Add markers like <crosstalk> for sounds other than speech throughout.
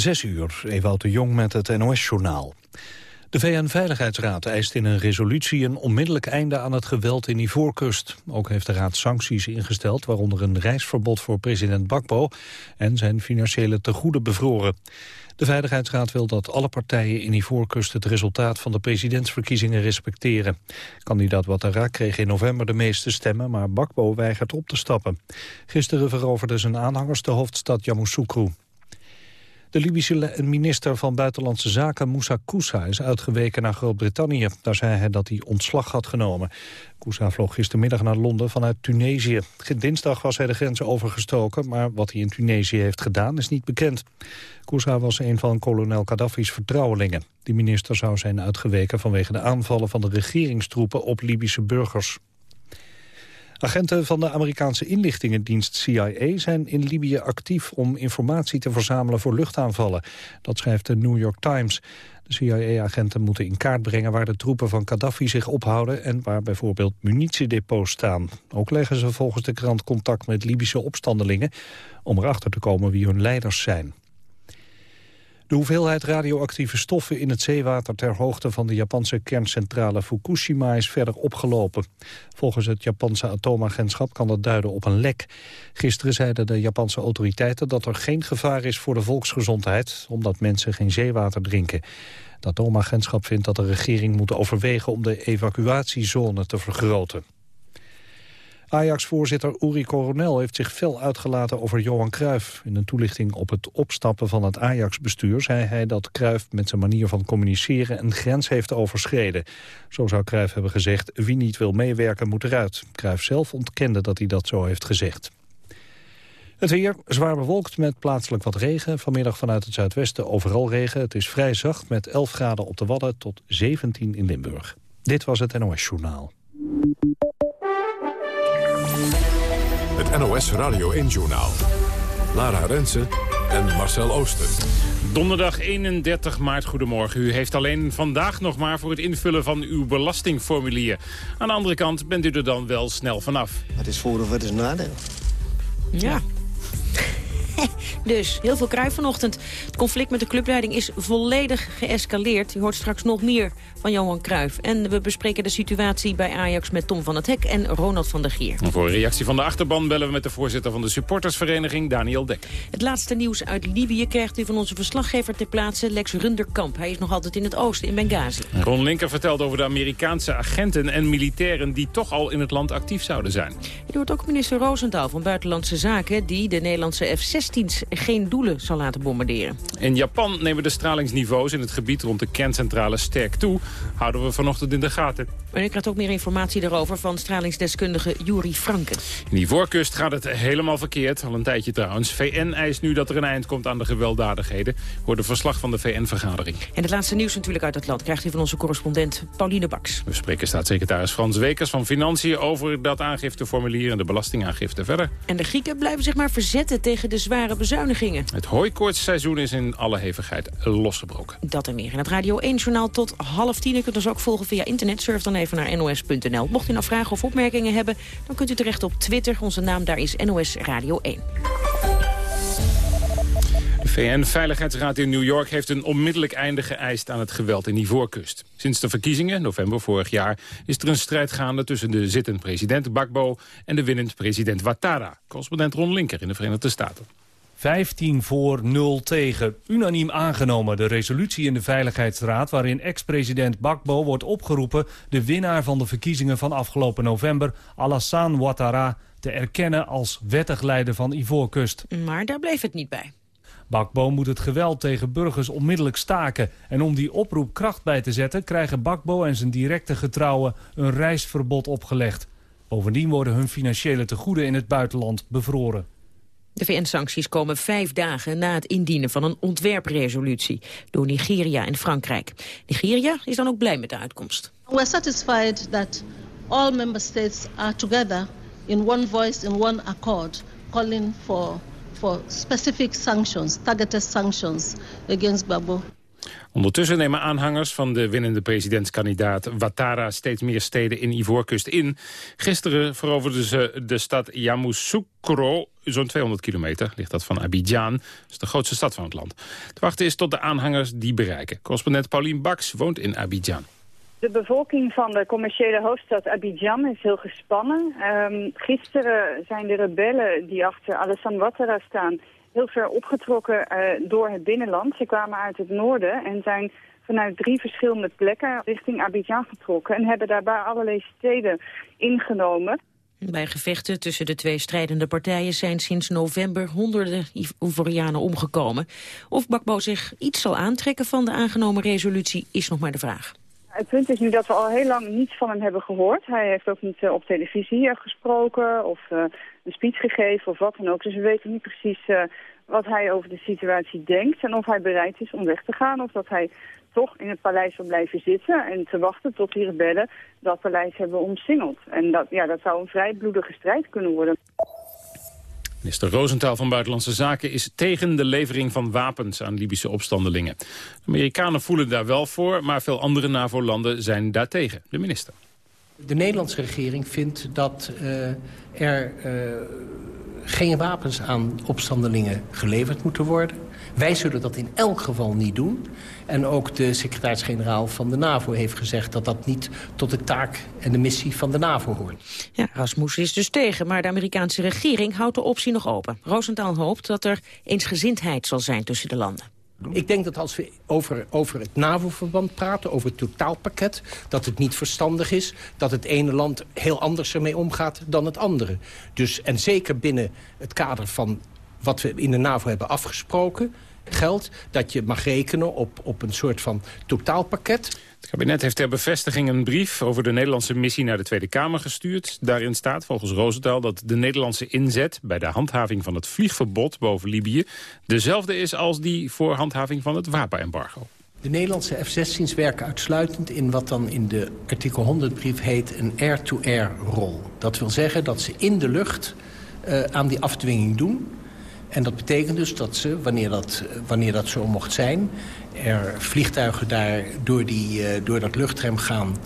Zes uur, Ewout de Jong met het NOS-journaal. De VN-veiligheidsraad eist in een resolutie een onmiddellijk einde aan het geweld in Ivoorkust. Ook heeft de raad sancties ingesteld, waaronder een reisverbod voor president Bakbo en zijn financiële tegoeden bevroren. De Veiligheidsraad wil dat alle partijen in Ivoorkust het resultaat van de presidentsverkiezingen respecteren. Kandidaat Ouattara kreeg in november de meeste stemmen, maar Bakbo weigert op te stappen. Gisteren veroverde zijn aanhangers de hoofdstad Yamoussoukro. De Libische minister van Buitenlandse Zaken Moussa Koussa is uitgeweken naar Groot-Brittannië. Daar zei hij dat hij ontslag had genomen. Koussa vloog gistermiddag naar Londen vanuit Tunesië. Dinsdag was hij de grens overgestoken, maar wat hij in Tunesië heeft gedaan is niet bekend. Koussa was een van kolonel Gaddafi's vertrouwelingen. Die minister zou zijn uitgeweken vanwege de aanvallen van de regeringstroepen op Libische burgers. Agenten van de Amerikaanse inlichtingendienst CIA zijn in Libië actief om informatie te verzamelen voor luchtaanvallen. Dat schrijft de New York Times. De CIA-agenten moeten in kaart brengen waar de troepen van Gaddafi zich ophouden en waar bijvoorbeeld munitiedepots staan. Ook leggen ze volgens de krant contact met Libische opstandelingen om erachter te komen wie hun leiders zijn. De hoeveelheid radioactieve stoffen in het zeewater ter hoogte van de Japanse kerncentrale Fukushima is verder opgelopen. Volgens het Japanse atoomagentschap kan dat duiden op een lek. Gisteren zeiden de Japanse autoriteiten dat er geen gevaar is voor de volksgezondheid, omdat mensen geen zeewater drinken. Het atoomagentschap vindt dat de regering moet overwegen om de evacuatiezone te vergroten. Ajax-voorzitter Uri Coronel heeft zich fel uitgelaten over Johan Cruijff. In een toelichting op het opstappen van het Ajax-bestuur zei hij dat Cruijff met zijn manier van communiceren een grens heeft overschreden. Zo zou Cruijff hebben gezegd, wie niet wil meewerken moet eruit. Cruijff zelf ontkende dat hij dat zo heeft gezegd. Het weer zwaar bewolkt met plaatselijk wat regen. Vanmiddag vanuit het zuidwesten overal regen. Het is vrij zacht met 11 graden op de Wadden tot 17 in Limburg. Dit was het NOS Journaal. Het NOS Radio 1-journaal. Lara Rensen en Marcel Ooster. Donderdag 31 maart, goedemorgen. U heeft alleen vandaag nog maar voor het invullen van uw belastingformulier. Aan de andere kant bent u er dan wel snel vanaf. Het is voor of het is nadeel. Ja. <laughs> dus, heel veel kruif vanochtend. Het conflict met de clubleiding is volledig geëscaleerd. U hoort straks nog meer van Johan Cruijff. En we bespreken de situatie bij Ajax met Tom van het Hek en Ronald van der Gier. voor een reactie van de achterban bellen we met de voorzitter van de supportersvereniging, Daniel Dek. Het laatste nieuws uit Libië krijgt u van onze verslaggever ter plaatse, Lex Runderkamp. Hij is nog altijd in het oosten, in Benghazi. Ron Linker vertelt over de Amerikaanse agenten en militairen die toch al in het land actief zouden zijn. Je hoort ook minister Roosentaal van Buitenlandse Zaken die de Nederlandse F-16's geen doelen zal laten bombarderen. In Japan nemen de stralingsniveaus in het gebied rond de kerncentrale sterk toe houden we vanochtend in de gaten. En u krijgt ook meer informatie daarover van stralingsdeskundige Juri Franken. In die voorkust gaat het helemaal verkeerd, al een tijdje trouwens. VN eist nu dat er een eind komt aan de gewelddadigheden. Hoor de verslag van de VN-vergadering. En het laatste nieuws natuurlijk uit het land krijgt u van onze correspondent Pauline Baks. We spreken staatssecretaris Frans Wekers van Financiën over dat aangifteformulier en de belastingaangifte verder. En de Grieken blijven zich maar verzetten tegen de zware bezuinigingen. Het hooikoortsseizoen is in alle hevigheid losgebroken. Dat en meer in het Radio 1-journaal tot half tien. Kunt ons ook volgen via internet. Surf dan even naar nos.nl. Mocht u nou vragen of opmerkingen hebben, dan kunt u terecht op Twitter. Onze naam daar is NOS Radio 1. De VN-veiligheidsraad in New York heeft een onmiddellijk einde geëist aan het geweld in Ivoorkust. Sinds de verkiezingen, november vorig jaar, is er een strijd gaande tussen de zittend president Bakbo en de winnend president Ouattara. Correspondent Ron Linker in de Verenigde Staten. 15 voor 0 tegen. Unaniem aangenomen de resolutie in de Veiligheidsraad... waarin ex-president Bakbo wordt opgeroepen... de winnaar van de verkiezingen van afgelopen november... Alassane Ouattara te erkennen als wettig leider van Ivoorkust. Maar daar bleef het niet bij. Bakbo moet het geweld tegen burgers onmiddellijk staken. En om die oproep kracht bij te zetten... krijgen Bakbo en zijn directe getrouwen een reisverbod opgelegd. Bovendien worden hun financiële tegoeden in het buitenland bevroren. De VN-sancties komen vijf dagen na het indienen van een ontwerpresolutie door Nigeria en Frankrijk. Nigeria is dan ook blij met de uitkomst. We're satisfied that all member states are together in one voice, in one accord, calling for, for specific sanctions, targeted sanctions against Babo. Ondertussen nemen aanhangers van de winnende presidentskandidaat Ouattara steeds meer steden in Ivoorkust in. Gisteren veroverden ze de stad Yamoussoukro zo'n 200 kilometer ligt dat van Abidjan. Dat is de grootste stad van het land. Het wachten is tot de aanhangers die bereiken. Correspondent Paulien Baks woont in Abidjan. De bevolking van de commerciële hoofdstad Abidjan is heel gespannen. Um, gisteren zijn de rebellen die achter Alassane Ouattara staan... heel ver opgetrokken uh, door het binnenland. Ze kwamen uit het noorden en zijn vanuit drie verschillende plekken richting Abidjan getrokken... en hebben daarbij allerlei steden ingenomen. Bij gevechten tussen de twee strijdende partijen zijn sinds november honderden Ivorianen omgekomen. Of Bakbo zich iets zal aantrekken van de aangenomen resolutie is nog maar de vraag. Het punt is nu dat we al heel lang niets van hem hebben gehoord. Hij heeft ook niet uh, op televisie gesproken of uh, een speech gegeven of wat dan ook. Dus we weten niet precies wat hij over de situatie denkt en of hij bereid is om weg te gaan of dat hij toch in het paleis wil blijven zitten en te wachten tot die rebellen dat paleis hebben omsingeld. En dat, ja, dat zou een vrij bloedige strijd kunnen worden. Minister Rosenthal van Buitenlandse Zaken is tegen de levering van wapens aan Libische opstandelingen. De Amerikanen voelen daar wel voor, maar veel andere NAVO-landen zijn daartegen. De minister. De Nederlandse regering vindt dat uh, er uh, geen wapens aan opstandelingen geleverd moeten worden. Wij zullen dat in elk geval niet doen. En ook de secretaris-generaal van de NAVO heeft gezegd... dat dat niet tot de taak en de missie van de NAVO hoort. Ja, Rasmus is dus tegen, maar de Amerikaanse regering houdt de optie nog open. Rosenthal hoopt dat er eensgezindheid zal zijn tussen de landen. Ik denk dat als we over, over het NAVO-verband praten, over het totaalpakket... dat het niet verstandig is dat het ene land heel anders ermee omgaat dan het andere. Dus, en zeker binnen het kader van wat we in de NAVO hebben afgesproken geldt dat je mag rekenen op, op een soort van totaalpakket. Het kabinet heeft ter bevestiging een brief over de Nederlandse missie naar de Tweede Kamer gestuurd. Daarin staat volgens Rosenthal dat de Nederlandse inzet bij de handhaving van het vliegverbod boven Libië dezelfde is als die voor handhaving van het wapenembargo. De Nederlandse F-16's werken uitsluitend in wat dan in de artikel 100-brief heet een air-to-air-rol. Dat wil zeggen dat ze in de lucht uh, aan die afdwinging doen. En dat betekent dus dat ze, wanneer dat, wanneer dat zo mocht zijn... er vliegtuigen daar door, die, uh, door dat luchtruim gaan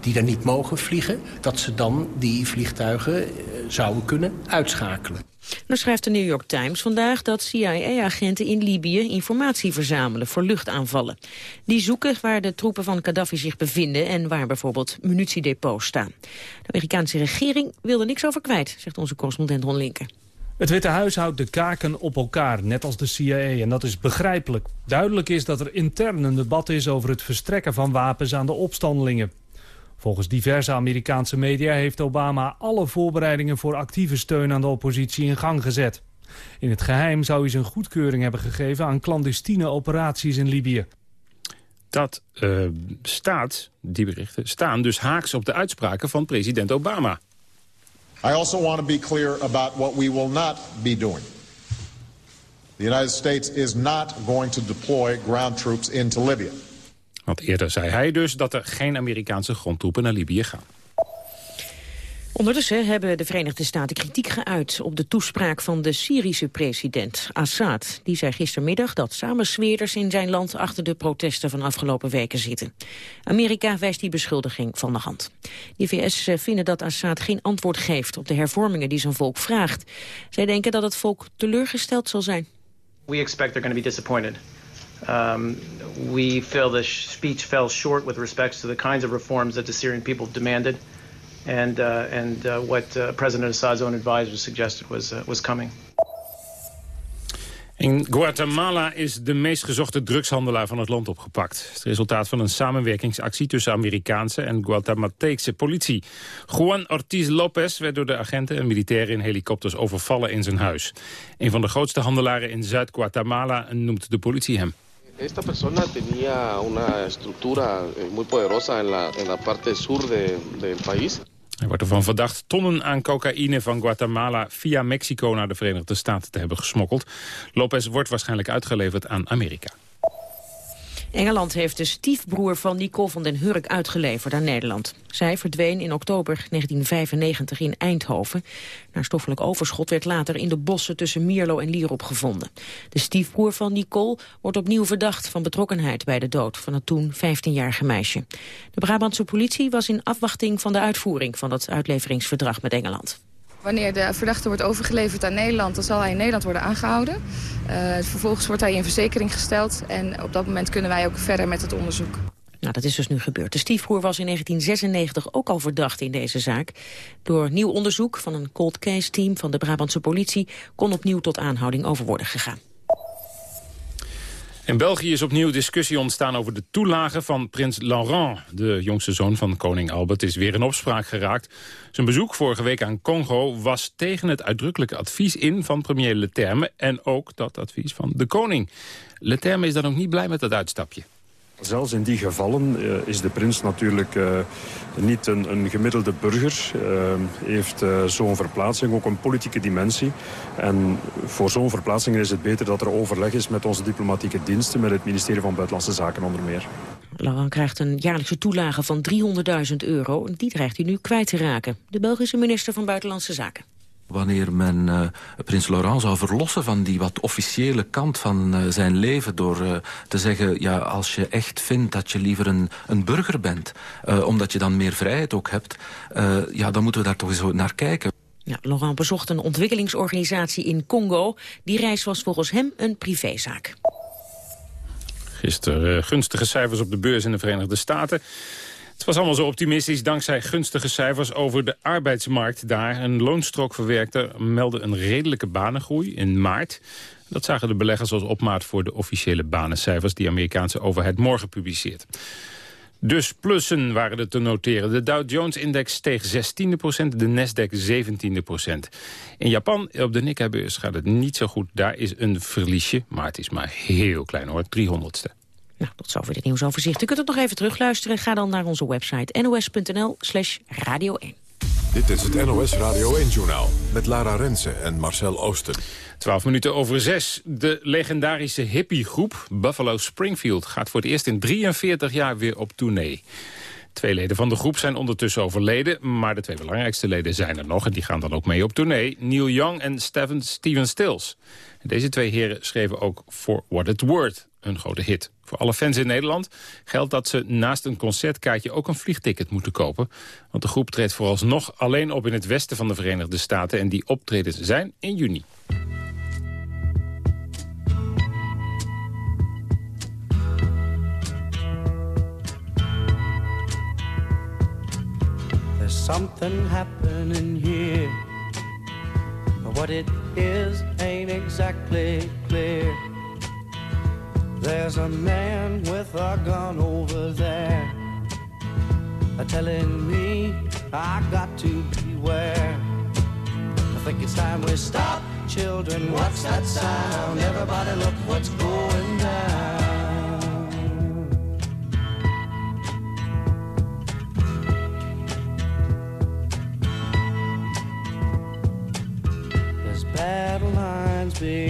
die daar niet mogen vliegen... dat ze dan die vliegtuigen uh, zouden kunnen uitschakelen. Dan schrijft de New York Times vandaag dat CIA-agenten in Libië informatie verzamelen voor luchtaanvallen. Die zoeken waar de troepen van Gaddafi zich bevinden en waar bijvoorbeeld munitiedepots staan. De Amerikaanse regering wil er niks over kwijt, zegt onze correspondent Ron Linker. Het Witte Huis houdt de kaken op elkaar, net als de CIA. En dat is begrijpelijk. Duidelijk is dat er intern een debat is over het verstrekken van wapens aan de opstandelingen. Volgens diverse Amerikaanse media heeft Obama alle voorbereidingen voor actieve steun aan de oppositie in gang gezet. In het geheim zou hij zijn goedkeuring hebben gegeven aan clandestine operaties in Libië. Dat uh, staat, die berichten, staan dus haaks op de uitspraken van president Obama. I also want to be clear about what we will not be doing. The United States is not going to deploy ground troops into Libya. Want eerder zei hij dus dat er geen Amerikaanse grondtroepen naar Libië gaan. Ondertussen hebben de Verenigde Staten kritiek geuit op de toespraak van de Syrische president Assad. Die zei gistermiddag dat samensweerders in zijn land achter de protesten van afgelopen weken zitten. Amerika wijst die beschuldiging van de hand. De VS vinden dat Assad geen antwoord geeft op de hervormingen die zijn volk vraagt. Zij denken dat het volk teleurgesteld zal zijn. We expect they're going to be disappointed. Um, we feel the speech fell short with respect to the kinds of reforms that the Syrian people demanded and uh, and uh, what uh, President Assad's own advisors suggested was was coming. In Guatemala is de meest gezochte drugshandelaar van het land opgepakt. Het resultaat van een samenwerkingsactie tussen Amerikaanse en Guatemalteekse politie. Juan Ortiz Lopez werd door de agenten en militairen in helikopters overvallen in zijn huis. Een van de grootste handelaren in Zuid-Guatemala noemt de politie hem. Esta persona tenía una estructura eh, muy poderosa en la, en la parte sur de, del país. Hij wordt ervan verdacht tonnen aan cocaïne van Guatemala via Mexico naar de Verenigde Staten te hebben gesmokkeld. Lopez wordt waarschijnlijk uitgeleverd aan Amerika. Engeland heeft de stiefbroer van Nicole van den Hurk uitgeleverd aan Nederland. Zij verdween in oktober 1995 in Eindhoven. Naar stoffelijk overschot werd later in de bossen tussen Mierlo en Lierop gevonden. De stiefbroer van Nicole wordt opnieuw verdacht van betrokkenheid bij de dood van het toen 15-jarige meisje. De Brabantse politie was in afwachting van de uitvoering van het uitleveringsverdrag met Engeland. Wanneer de verdachte wordt overgeleverd aan Nederland, dan zal hij in Nederland worden aangehouden. Uh, vervolgens wordt hij in verzekering gesteld en op dat moment kunnen wij ook verder met het onderzoek. Nou, dat is dus nu gebeurd. De stiefbroer was in 1996 ook al verdacht in deze zaak. Door nieuw onderzoek van een cold case team van de Brabantse politie... kon opnieuw tot aanhouding over worden gegaan. In België is opnieuw discussie ontstaan over de toelage van prins Laurent. De jongste zoon van koning Albert is weer in opspraak geraakt. Zijn bezoek vorige week aan Congo was tegen het uitdrukkelijke advies in van premier Leterme... en ook dat advies van de koning. Leterme is dan ook niet blij met dat uitstapje. Zelfs in die gevallen uh, is de prins natuurlijk uh, niet een, een, gemiddelde burger. Uh, heeft zo'n verplaatsing ook een politieke dimensie. En voor zo'n verplaatsing is het beter dat er overleg is met onze diplomatieke diensten... met het ministerie van Buitenlandse Zaken onder meer. Laurent krijgt een jaarlijkse toelage van 300.000 euro. Die dreigt hij nu kwijt te raken. De Belgische minister van Buitenlandse Zaken wanneer men uh, prins Laurent zou verlossen van die wat officiële kant van uh, zijn leven... door uh, te zeggen, ja, als je echt vindt dat je liever een, een burger bent... omdat je dan meer vrijheid ook hebt, ja, dan moeten we daar toch eens naar kijken. Ja, Laurent bezocht een ontwikkelingsorganisatie in Congo. Die reis was volgens hem een privézaak. Gisteren gunstige cijfers op de beurs in de Verenigde Staten. Het was allemaal zo optimistisch dankzij gunstige cijfers over de arbeidsmarkt daar. Een loonstrookverwerkter meldde een redelijke banengroei in maart. Dat zagen de beleggers als opmaat voor de officiële banencijfers... die de Amerikaanse overheid morgen publiceert. Dus plussen waren er te noteren. De Dow Jones-index steeg 16% de Nasdaq 17% In Japan, op de Nikkei-beurs, gaat het niet zo goed. Daar is een verliesje, maar het is maar heel klein hoor, 300ste. Nou, tot zover dit nieuwsoverzicht. U kunt het nog even terugluisteren. Ga dan naar onze website nos.nl slash radio 1. Dit is het NOS Radio 1-journaal met Lara Rensen en Marcel Oosten. 12 minuten over 6. De legendarische hippiegroep Buffalo Springfield... gaat voor het eerst in 43 jaar weer op tournee. Twee leden van de groep zijn ondertussen overleden... maar de twee belangrijkste leden zijn er nog... en die gaan dan ook mee op tournee. Neil Young en Steven, Steven Stills. Deze twee heren schreven ook For What It's Worth, een grote hit. Voor alle fans in Nederland geldt dat ze naast een concertkaartje ook een vliegticket moeten kopen. Want de groep treedt vooralsnog alleen op in het westen van de Verenigde Staten... en die optredens zijn in juni. There's something happening here. But what it is ain't exactly clear. There's a man with a gun over there telling me I got to beware. I think it's time we stop, children. What's that sound? Everybody, look what's going down. There's battle lines being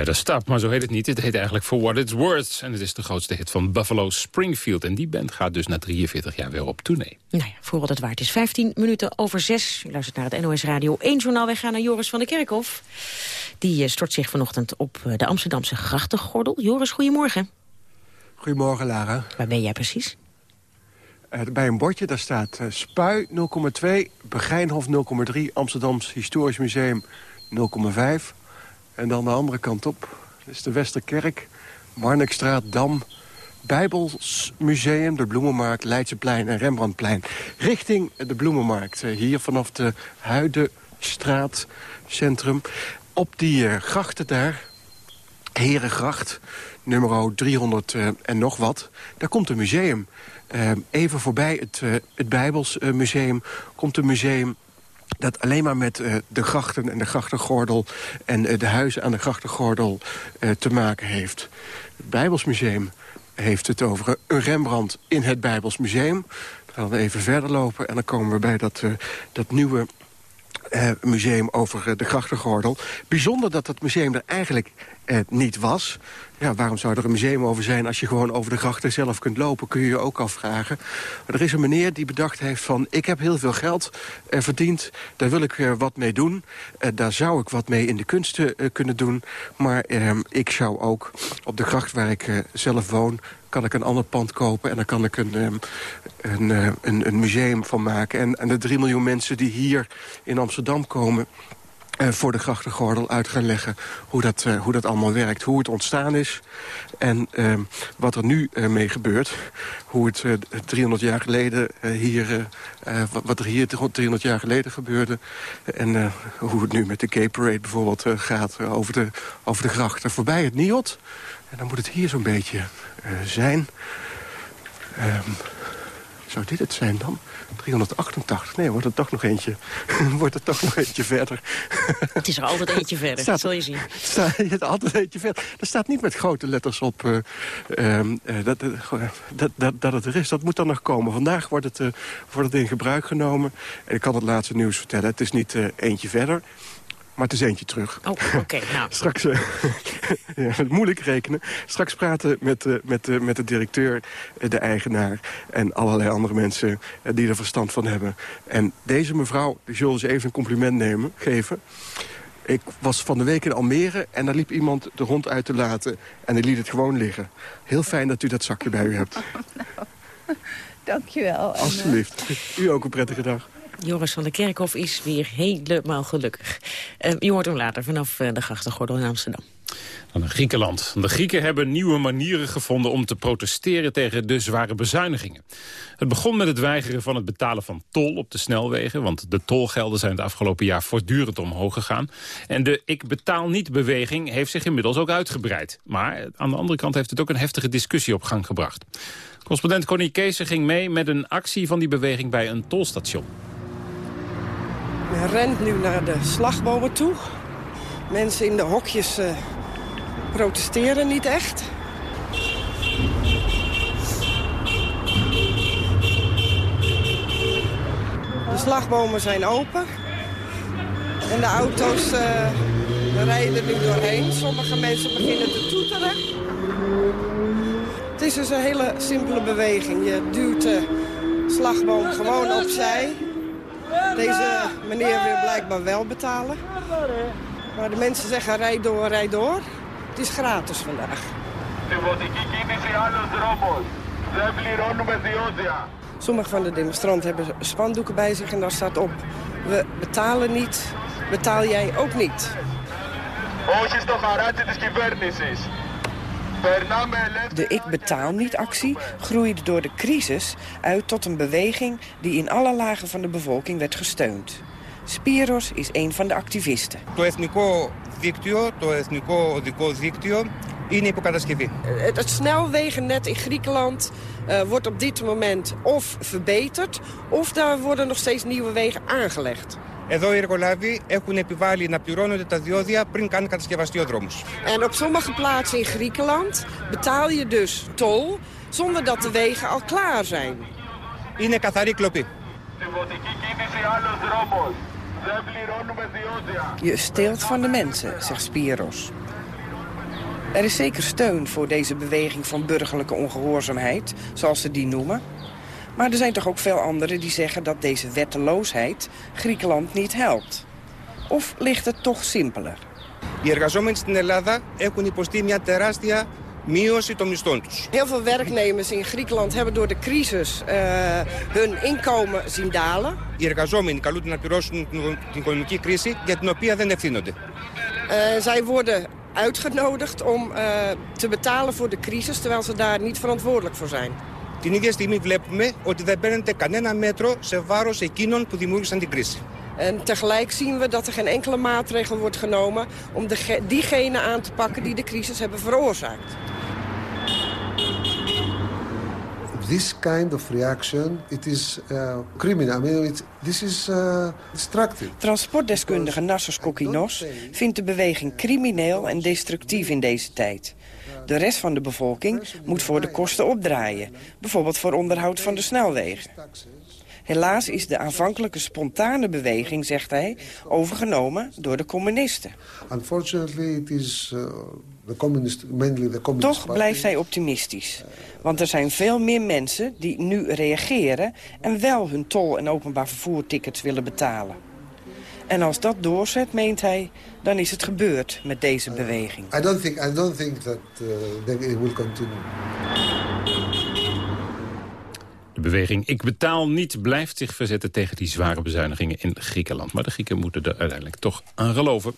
Better Stop, maar zo heet het niet. Het heet eigenlijk For What It's Worth. En het is de grootste hit van Buffalo Springfield. En die band gaat dus na 43 jaar weer op tournee. Nou ja, voor wat het waard is. 15 minuten over 6. U luistert naar het NOS Radio 1 journaal. Wij gaan naar Joris van der Kerkhof. Die eh, stort zich vanochtend op eh, de Amsterdamse grachtengordel. Joris, goedemorgen. Goedemorgen, Lara. Waar ben jij precies? Uh, bij een bordje, daar staat uh, Spui 0,2, Begijnhof 0,3, Amsterdams Historisch Museum 0,5. En dan de andere kant op, dat is de Westerkerk, Marnixstraat, Dam... Bijbelsmuseum, de Bloemenmarkt, Leidseplein en Rembrandtplein. Richting de Bloemenmarkt, uh, hier vanaf de Huidenstraat centrum. Op die uh, grachten daar, Herengracht, nummer 300 uh, en nog wat, daar komt een museum. Even voorbij het, het Bijbelsmuseum komt een museum dat alleen maar met uh, de grachten en de grachtengordel... en uh, de huizen aan de grachtengordel uh, te maken heeft. Het Bijbelsmuseum heeft het over een Rembrandt in het Bijbelsmuseum. Dan gaan we even verder lopen en dan komen we bij dat, dat nieuwe... museum over de grachtengordel. Bijzonder dat dat museum er eigenlijk niet was. Ja, waarom zou er een museum over zijn als je gewoon over de grachten zelf kunt lopen? Kun je je ook afvragen. Maar er is een meneer die bedacht heeft van... ik heb heel veel geld uh, verdiend, daar wil ik uh, wat mee doen. Uh, daar zou ik wat mee in de kunsten kunnen doen. Maar ehm, ik zou ook op de gracht waar ik zelf woon kan ik een ander pand kopen en dan kan ik een, een, een, een museum van maken. En, en de drie miljoen mensen die hier in Amsterdam komen... Uh, voor de grachtengordel uit gaan leggen hoe dat, uh, hoe dat allemaal werkt. Hoe het ontstaan is en uh, wat er nu mee gebeurt. Hoe het 300 jaar geleden hier, wat er hier 300 jaar geleden gebeurde. En hoe het nu met de Gay Parade bijvoorbeeld gaat over, de, over de grachten. Voorbij het Niot. En dan moet het hier zo'n beetje zijn. Um, zou dit het zijn dan? 388. Nee, wordt er toch nog eentje, <laughs> wordt er toch nog eentje verder. Het is er altijd <laughs> eentje verder, staat, zul je zien. <laughs> Staat altijd eentje verder. Er staat niet met grote letters op uh, uh, dat, dat, dat, dat het er is. Dat moet dan nog komen. Vandaag wordt het, wordt het in gebruik genomen. En ik kan het laatste nieuws vertellen. Het is niet eentje verder. Maar het is eentje terug. Oh, oké. Okay, <laughs> nou. Straks, uh, <laughs> ja, moeilijk rekenen. Straks praten met, uh, met, uh, met de directeur, de eigenaar... en allerlei andere mensen die er verstand van hebben. En deze mevrouw, die zullen ze even een compliment nemen, geven. Ik was van de week in Almere en daar liep iemand de hond uit te laten... en die liet het gewoon liggen. Heel fijn dat u dat zakje bij u hebt. Oh, <laughs> nou, dankjewel. Alsjeblieft. U ook een prettige dag. Joris van der Kerkhof is weer helemaal gelukkig. Uh, je hoort hem later vanaf uh, de grachtengordel in Amsterdam. Dan Griekenland. De Grieken hebben nieuwe manieren gevonden om te protesteren tegen de zware bezuinigingen. Het begon met het weigeren van het betalen van tol op de snelwegen, want de tolgelden zijn het afgelopen jaar voortdurend omhoog gegaan. En de ik betaal niet beweging heeft zich inmiddels ook uitgebreid. Maar aan de andere kant heeft het ook een heftige discussie op gang gebracht. Correspondent Connie Kees ging mee met een actie van die beweging bij een tolstation. Men rent nu naar de slagbomen toe. Mensen in de hokjes uh, protesteren niet echt. De slagbomen zijn open. En de auto's uh, rijden nu doorheen. Sommige mensen beginnen te toeteren. Het is dus een hele simpele beweging. Je duwt de slagboom gewoon opzij. Deze meneer wil blijkbaar wel betalen. Maar de mensen zeggen rijd door, rijd door. Het is gratis vandaag. Sommige van de demonstranten hebben spandoeken bij zich en daar staat op... we betalen niet, betaal jij ook niet. De Ik Betaal Niet actie groeide door de crisis uit tot een beweging die in alle lagen van de bevolking werd gesteund. Spiros is een van de activisten. Το εθνικό δίκτυο, το εθνικό οδικό δίκτυο, είναι υποκατασκευή. Het snelwegennet in Griekenland uh, wordt op dit moment of verbeterd... of daar worden nog steeds nieuwe wegen aangelegd. Εδώ οι εργολάβοι έχουν επιβάλει να πληρώνονται τα διόδια πριν καν κατασκευαστεί ο δρόμος. En op sommige plaatsen in Griekenland betaal je dus tol zonder dat de wegen al klaar zijn. Είναι καθαρή κλοπή. Je steelt van de mensen, zegt Spiros. Er is zeker steun voor deze beweging van burgerlijke ongehoorzaamheid, zoals ze die noemen. Maar er zijn toch ook veel anderen die zeggen dat deze wetteloosheid Griekenland niet helpt. Of ligt het toch simpeler? Οι εργαζόμενοι στην Ελλάδα έχουν υποστεί μια τεράστια μείωση των μισθών τους. Heel veel werknemers in Griekenland hebben door de crisis uh, hun inkomen zien dalen. Οι εργαζόμενοι καλούνται να πληρώσουν την οικονομική κρίση για την οποία δεν ευθύνονται. Uh, zij worden uitgenodigd om uh, te betalen voor de crisis... terwijl ze daar niet verantwoordelijk voor zijn. Την ίδια στιγμή βλέπουμε ότι δεν παίρνεται κανένα μέτρο σε βάρος εκείνων που δημιούργησαν την κρίση. En tegelijk zien we dat er geen enkele maatregel wordt genomen... om de, diegenen aan te pakken die de crisis hebben veroorzaakt. This kind of reaction, it is uh, criminal. I mean, it, this is uh, destructive. Transportdeskundige Nassos Kokinos vindt de beweging crimineel en destructief in deze tijd. De rest van de bevolking moet voor de kosten opdraaien. Bijvoorbeeld voor onderhoud van de snelwegen. Helaas is de aanvankelijke spontane beweging, zegt hij, overgenomen door de communisten. Unfortunately, it is uh, the communist, mainly the communist Toch blijft hij optimistisch. Want er zijn veel meer mensen die nu reageren... en wel hun tol- en openbaar vervoertickets willen betalen. En als dat doorzet, meent hij, dan is het gebeurd met deze beweging. I don't think, I don't think that uh, it will continue. De beweging Ik betaal niet blijft zich verzetten tegen die zware bezuinigingen in Griekenland. Maar de Grieken moeten er uiteindelijk toch aan geloven.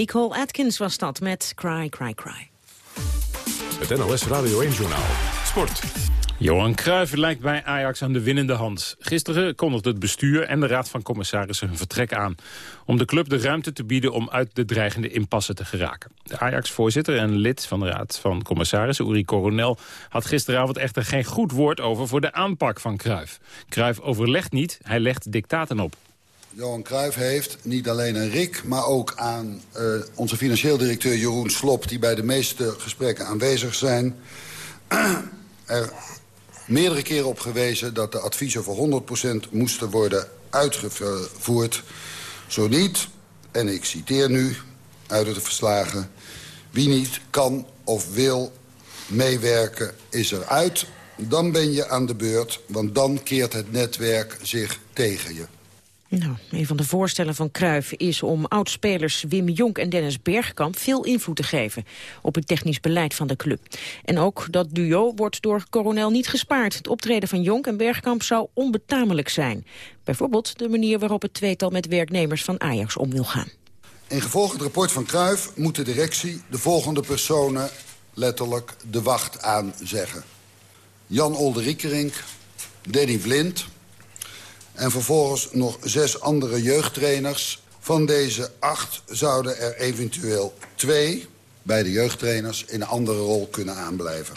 Nicole Atkins was dat met Cry, Cry, Cry. Het NOS Radio 1 Journaal. Sport. Johan Cruijff lijkt bij Ajax aan de winnende hand. Gisteren kondigde het bestuur en de raad van commissarissen hun vertrek aan... om de club de ruimte te bieden om uit de dreigende impasse te geraken. De Ajax-voorzitter en lid van de raad van commissarissen, Uri Coronel... had gisteravond echter geen goed woord over voor de aanpak van Cruijff. Cruijff overlegt niet, hij legt dictaten op. Johan Cruijff heeft niet alleen aan Rick, maar ook aan uh, onze financieel directeur Jeroen Slop... die bij de meeste gesprekken aanwezig zijn... <clears throat> er meerdere keren op gewezen dat de adviezen voor 100% moesten worden uitgevoerd. Zo niet, en ik citeer nu uit de verslagen... wie niet kan of wil meewerken is eruit, dan ben je aan de beurt... want dan keert het netwerk zich tegen je. Nou, een van de voorstellen van Cruijff is om oudspelers Wim Jonk en Dennis Bergkamp veel invloed te geven op het technisch beleid van de club. En ook dat duo wordt door Coronel niet gespaard. Het optreden van Jonk en Bergkamp zou onbetamelijk zijn. Bijvoorbeeld de manier waarop het tweetal met werknemers van Ajax om wil gaan. In gevolg het rapport van Cruijff moet de directie de volgende personen letterlijk de wacht aanzeggen. Jan Olderiekerink, Danny Blind, en vervolgens nog zes andere jeugdtrainers. Van deze acht zouden er eventueel twee bij de jeugdtrainers in een andere rol kunnen aanblijven.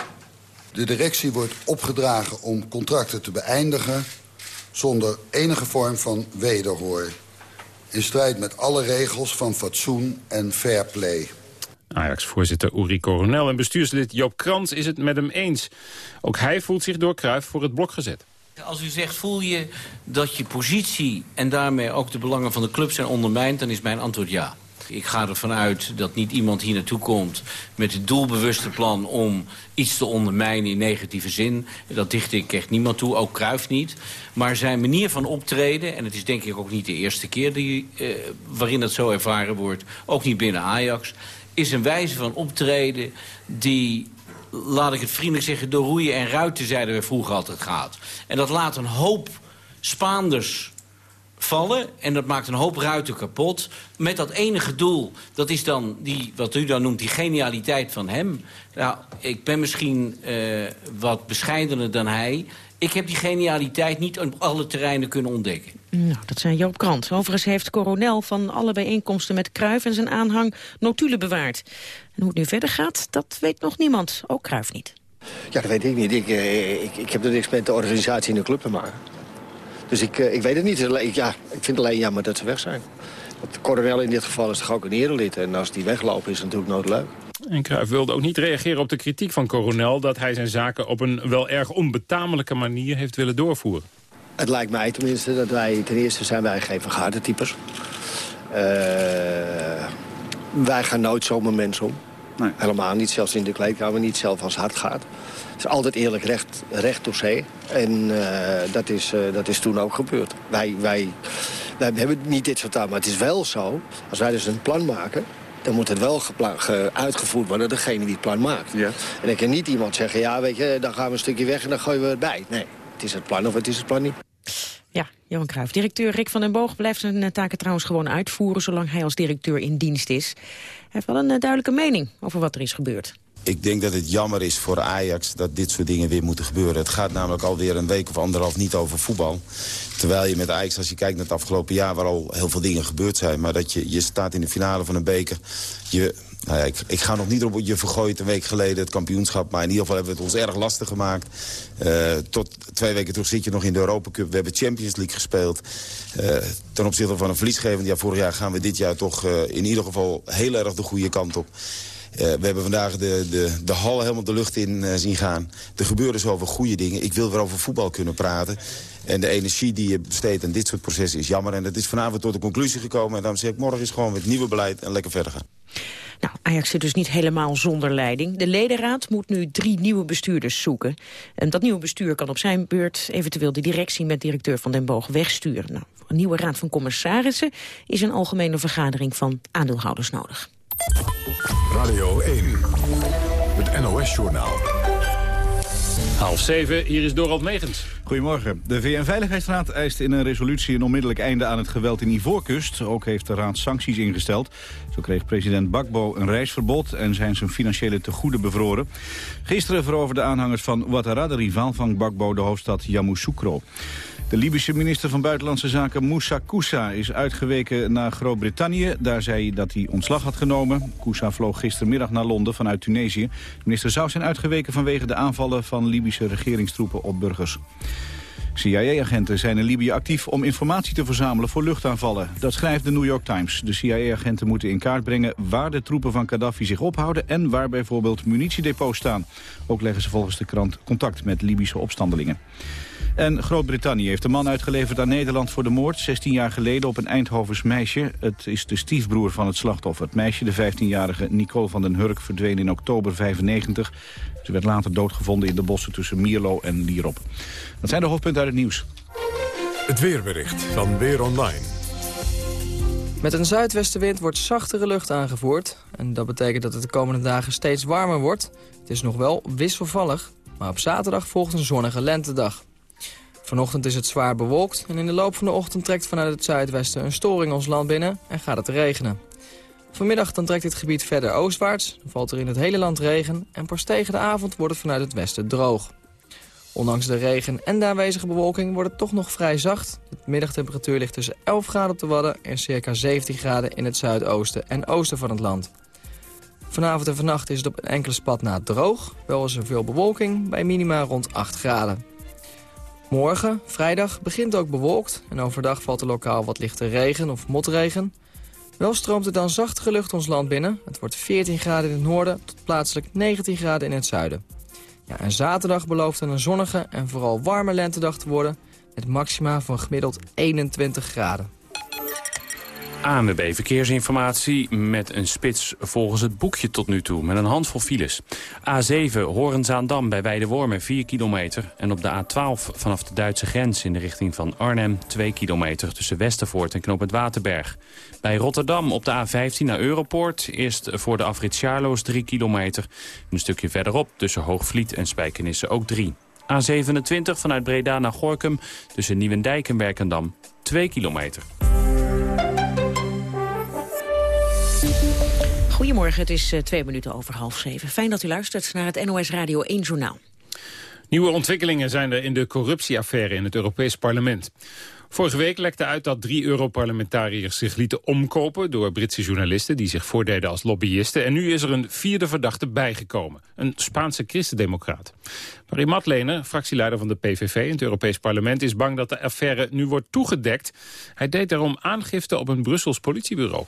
De directie wordt opgedragen om contracten te beëindigen zonder enige vorm van wederhoor. In strijd met alle regels van fatsoen en fair play. Ajax-voorzitter Uri Coronel en bestuurslid Joop Krans is het met hem eens. Ook hij voelt zich door Cruijff voor het blok gezet. Als u zegt, voel je dat je positie en daarmee ook de belangen van de club zijn ondermijnd... dan is mijn antwoord ja. Ik ga ervan uit dat niet iemand hier naartoe komt met het doelbewuste plan om iets te ondermijnen in negatieve zin. Dat dicht ik echt niemand toe, ook Kruif niet. Maar zijn manier van optreden, en het is denk ik ook niet de eerste keer die, eh, waarin dat zo ervaren wordt, ook niet binnen Ajax, is een wijze van optreden die laat ik het vriendelijk zeggen, door roeien en ruiten, zeiden we vroeger altijd gaat. En dat laat een hoop Spaanders vallen en dat maakt een hoop ruiten kapot. Met dat enige doel, dat is dan die, wat u dan noemt, die genialiteit van hem. Nou, ik ben misschien uh, wat bescheidener dan hij. Ik heb die genialiteit niet op alle terreinen kunnen ontdekken. Nou, dat zijn Joop Krant. Overigens heeft Coronel van alle bijeenkomsten met Kruif en zijn aanhang notulen bewaard. En hoe het nu verder gaat, dat weet nog niemand. Ook Kruif niet. Ja, dat weet ik niet. Ik, eh, ik, ik heb er niks met de organisatie in de club te maken. Dus ik, eh, ik weet het niet. Ja, ik vind het alleen jammer dat ze weg zijn. Want Coronel in dit geval is toch ook een erelid. En als die weglopen is het natuurlijk nooit leuk. En Cruijff wilde ook niet reageren op de kritiek van Coronel... dat hij zijn zaken op een wel erg onbetamelijke manier heeft willen doorvoeren. Het lijkt mij tenminste dat wij, ten eerste zijn wij geen vergadertypes. Uh, wij gaan nooit zomaar mensen om. Nee. Helemaal niet, zelfs in de kleedkamer niet, zelf als het hard gaat. Het is altijd eerlijk recht, recht door zee. En uh, dat, is, uh, dat is toen ook gebeurd. Wij, wij, wij hebben niet dit soort taal, maar het is wel zo. Als wij dus een plan maken, dan moet het wel uitgevoerd worden, degene die het plan maakt. Ja. En dan kan niet iemand zeggen, ja, weet je, dan gaan we een stukje weg en dan gooien we het bij. Nee, het is het plan of het is het plan niet. Ja, Johan Cruijff. Directeur Rick van den Boog blijft zijn eh, taken trouwens gewoon uitvoeren... zolang hij als directeur in dienst is. Hij heeft wel een eh, duidelijke mening over wat er is gebeurd. Ik denk dat het jammer is voor Ajax dat dit soort dingen weer moeten gebeuren. Het gaat namelijk alweer een week of anderhalf niet over voetbal. Terwijl je met Ajax, als je kijkt naar het afgelopen jaar... waar al heel veel dingen gebeurd zijn... maar dat je, je staat in de finale van een beker... Je, nou ja, ik, ik, ga nog niet op je vergooid een week geleden het kampioenschap... maar in ieder geval hebben we het ons erg lastig gemaakt. Uh, tot twee weken terug zit je nog in de Europa Cup. We hebben Champions League gespeeld. Uh, ten opzichte van een verliesgevend jaar vorig jaar... gaan we dit jaar toch uh, in ieder geval heel erg de goede kant op. Uh, we hebben vandaag de, de, de hal helemaal de lucht in uh, zien gaan. Er gebeuren zoveel goede dingen. Ik wil weer over voetbal kunnen praten. En de energie die je besteedt aan dit soort processen is jammer. En dat is vanavond tot de conclusie gekomen. En daarom zeg ik, morgen is gewoon met nieuwe beleid en lekker verder gaan. Nou, Ajax zit dus niet helemaal zonder leiding. De ledenraad moet nu drie nieuwe bestuurders zoeken. En dat nieuwe bestuur kan op zijn beurt eventueel de directie met directeur Van den Boog wegsturen. Nou, een nieuwe raad van commissarissen is een algemene vergadering van aandeelhouders nodig. Radio 1, het NOS-journaal. Half zeven, hier is Dorald Megens. Goedemorgen. De VN-veiligheidsraad eist in een resolutie een onmiddellijk einde aan het geweld in Ivoorkust. Ook heeft de raad sancties ingesteld. Zo kreeg president Bakbo een reisverbod en zijn zijn financiële tegoeden bevroren. Gisteren veroverden aanhangers van Ouattara, de rivaal van Bakbo, de hoofdstad Yamoussoukro. De Libische minister van Buitenlandse Zaken Moussa Koussa is uitgeweken naar Groot-Brittannië. Daar zei hij dat hij ontslag had genomen. Koussa vloog gistermiddag naar Londen vanuit Tunesië. De minister zou zijn uitgeweken vanwege de aanvallen van Libische regeringstroepen op burgers. CIA-agenten zijn in Libië actief om informatie te verzamelen voor luchtaanvallen. Dat schrijft de New York Times. De CIA-agenten moeten in kaart brengen waar de troepen van Gaddafi zich ophouden... en waar bijvoorbeeld munitiedepots staan. Ook leggen ze volgens de krant contact met Libische opstandelingen. En Groot-Brittannië heeft een man uitgeleverd aan Nederland voor de moord... 16 jaar geleden op een Eindhovens meisje. Het is de stiefbroer van het slachtoffer. Het meisje, de 15-jarige Nicole van den Hurk, verdween in oktober 95. Ze werd later doodgevonden in de bossen tussen Mierlo en Lierop. Dat zijn de hoofdpunten uit het nieuws. Het weerbericht van Weer Online. Met een zuidwestenwind wordt zachtere lucht aangevoerd. En dat betekent dat het de komende dagen steeds warmer wordt. Het is nog wel wisselvallig, maar op zaterdag volgt een zonnige lentedag. Vanochtend is het zwaar bewolkt en in de loop van de ochtend trekt vanuit het zuidwesten een storing ons land binnen en gaat het regenen. Vanmiddag dan trekt dit gebied verder oostwaarts, dan valt er in het hele land regen en pas tegen de avond wordt het vanuit het westen droog. Ondanks de regen en de aanwezige bewolking wordt het toch nog vrij zacht. De middagtemperatuur ligt tussen 11 graden op de Wadden en circa 17 graden in het zuidoosten en oosten van het land. Vanavond en vannacht is het op een enkele spat na droog. Wel is er veel bewolking bij minima rond 8 graden. Morgen, vrijdag, begint ook bewolkt en overdag valt er lokaal wat lichte regen of motregen. Wel stroomt er dan zachtere lucht ons land binnen. Het wordt 14 graden in het noorden tot plaatselijk 19 graden in het zuiden. Ja, en zaterdag belooft een zonnige en vooral warme lentedag te worden... met maxima van gemiddeld 21 graden. ANWB Verkeersinformatie met een spits volgens het boekje tot nu toe. Met een handvol files. A7 Horenzaandam bij Weidewormen 4 kilometer. En op de A12 vanaf de Duitse grens in de richting van Arnhem 2 kilometer. Tussen Westervoort en het Waterberg. Bij Rotterdam op de A15 naar Europoort. Eerst voor de afrit Charloes 3 kilometer. Een stukje verderop tussen Hoogvliet en Spijkenisse ook 3. A27 vanuit Breda naar Gorkum tussen Nieuwendijk en Werkendam 2 kilometer. Goedemorgen, het is uh, twee minuten over half zeven. Fijn dat u luistert naar het NOS Radio 1 Journaal. Nieuwe ontwikkelingen zijn er in de corruptieaffaire in het Europees Parlement. Vorige week lekte uit dat drie Europarlementariërs zich lieten omkopen... door Britse journalisten die zich voordeden als lobbyisten. En nu is er een vierde verdachte bijgekomen. Een Spaanse christendemocraat. Marie Matlener, fractieleider van de PVV in het Europees Parlement... is bang dat de affaire nu wordt toegedekt. Hij deed daarom aangifte op een Brussels politiebureau.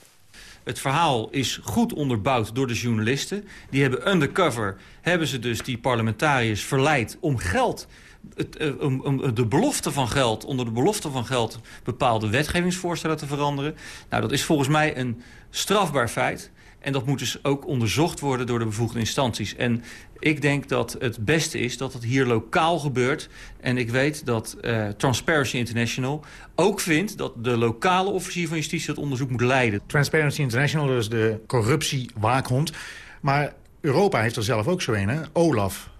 Het verhaal is goed onderbouwd door de journalisten. Die hebben undercover, hebben ze dus die parlementariërs verleid om geld... Het, om, de belofte van geld, onder de belofte van geld... bepaalde wetgevingsvoorstellen te veranderen. Nou, dat is volgens mij een strafbaar feit. En dat moet dus ook onderzocht worden door de bevoegde instanties. En ik denk dat het beste is dat het hier lokaal gebeurt. En ik weet dat uh, Transparency International ook vindt... dat de lokale officier van justitie het onderzoek moet leiden. Transparency International, is de corruptiewaakhond. Maar Europa heeft er zelf ook zo een, hè? Olaf.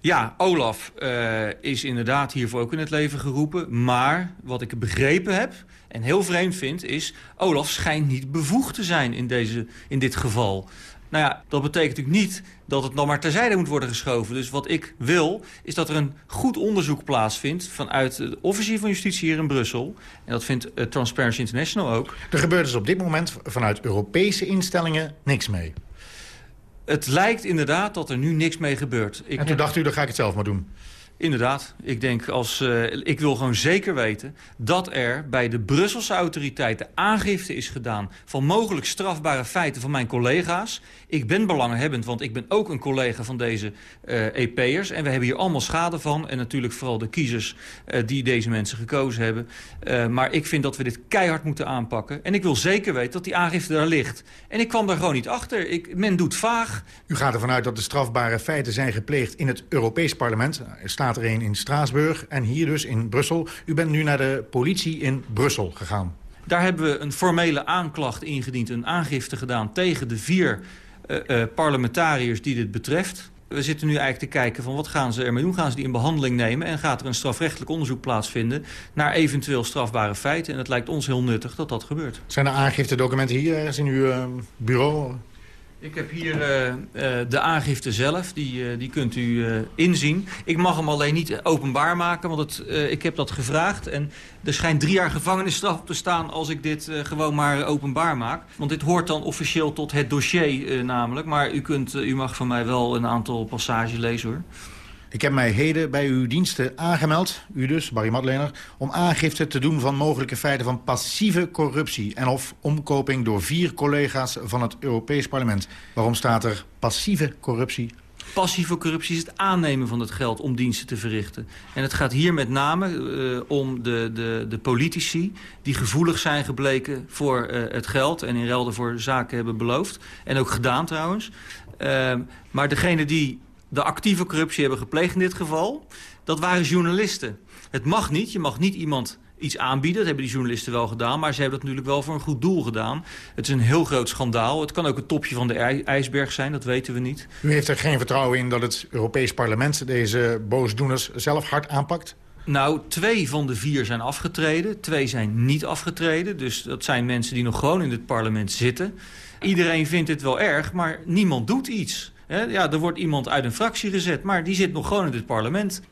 Ja, Olaf uh, is inderdaad hiervoor ook in het leven geroepen. Maar wat ik begrepen heb en heel vreemd vind... is Olaf schijnt niet bevoegd te zijn in, deze, in dit geval. Nou ja, dat betekent natuurlijk niet dat het nog maar terzijde moet worden geschoven. Dus wat ik wil, is dat er een goed onderzoek plaatsvindt... vanuit de officier van justitie hier in Brussel. En dat vindt uh, Transparency International ook. Er gebeurt dus op dit moment vanuit Europese instellingen niks mee. Het lijkt inderdaad dat er nu niks mee gebeurt. Ik en toen dacht u, dan ga ik het zelf maar doen. Inderdaad. Ik denk als, uh, ik wil gewoon zeker weten dat er bij de Brusselse autoriteiten aangifte is gedaan van mogelijk strafbare feiten van mijn collega's. Ik ben belanghebbend, want ik ben ook een collega van deze uh, EP'ers. En we hebben hier allemaal schade van. En natuurlijk vooral de kiezers uh, die deze mensen gekozen hebben. Maar ik vind dat we dit keihard moeten aanpakken. En ik wil zeker weten dat die aangifte daar ligt. En ik kwam daar gewoon niet achter. Ik, men doet vaag. U gaat ervan uit dat de strafbare feiten zijn gepleegd in het Europees Parlement. Er staat er een in Straatsburg en hier dus in Brussel. U bent nu naar de politie in Brussel gegaan. Daar hebben we een formele aanklacht ingediend, een aangifte gedaan tegen de vier uh, uh, parlementariërs die dit betreft. We zitten nu eigenlijk te kijken van wat gaan ze ermee doen. Gaan ze die in behandeling nemen en gaat er een strafrechtelijk onderzoek plaatsvinden... naar eventueel strafbare feiten. En het lijkt ons heel nuttig dat dat gebeurt. Zijn er aangifte-documenten hier ergens in uw uh, bureau? Ik heb hier uh, uh, de aangifte zelf, die, uh, die kunt u inzien. Ik mag hem alleen niet openbaar maken, want het, ik heb dat gevraagd. En er schijnt drie jaar gevangenisstraf op te staan als ik dit gewoon maar openbaar maak. Want dit hoort dan officieel tot het dossier namelijk. Maar u, kunt, u mag van mij wel een aantal passages lezen hoor. Ik heb mij heden bij uw diensten aangemeld, u dus, Barry Madlener... om aangifte te doen van mogelijke feiten van passieve corruptie... en of omkoping door vier collega's van het Europees Parlement. Waarom staat er passieve corruptie? Passieve corruptie is het aannemen van het geld om diensten te verrichten. En het gaat hier met name uh, om de, de, de politici die gevoelig zijn gebleken voor uh, het geld... en in ruil voor zaken hebben beloofd. En ook gedaan trouwens. Uh, maar degene die de actieve corruptie hebben gepleegd in dit geval... dat waren journalisten. Het mag niet, je mag niet iemand iets aanbieden. Dat hebben die journalisten wel gedaan, maar ze hebben dat natuurlijk wel voor een goed doel gedaan. Het is een heel groot schandaal. Het kan ook het topje van de ijsberg zijn, dat weten we niet. U heeft er geen vertrouwen in dat het Europees Parlement deze boosdoeners zelf hard aanpakt? Nou, twee van de vier zijn afgetreden. Twee zijn niet afgetreden. Dus dat zijn mensen die nog gewoon in het parlement zitten. Iedereen vindt het wel erg, maar niemand doet iets. Ja, er wordt iemand uit een fractie gezet, maar die zit nog gewoon in het parlement.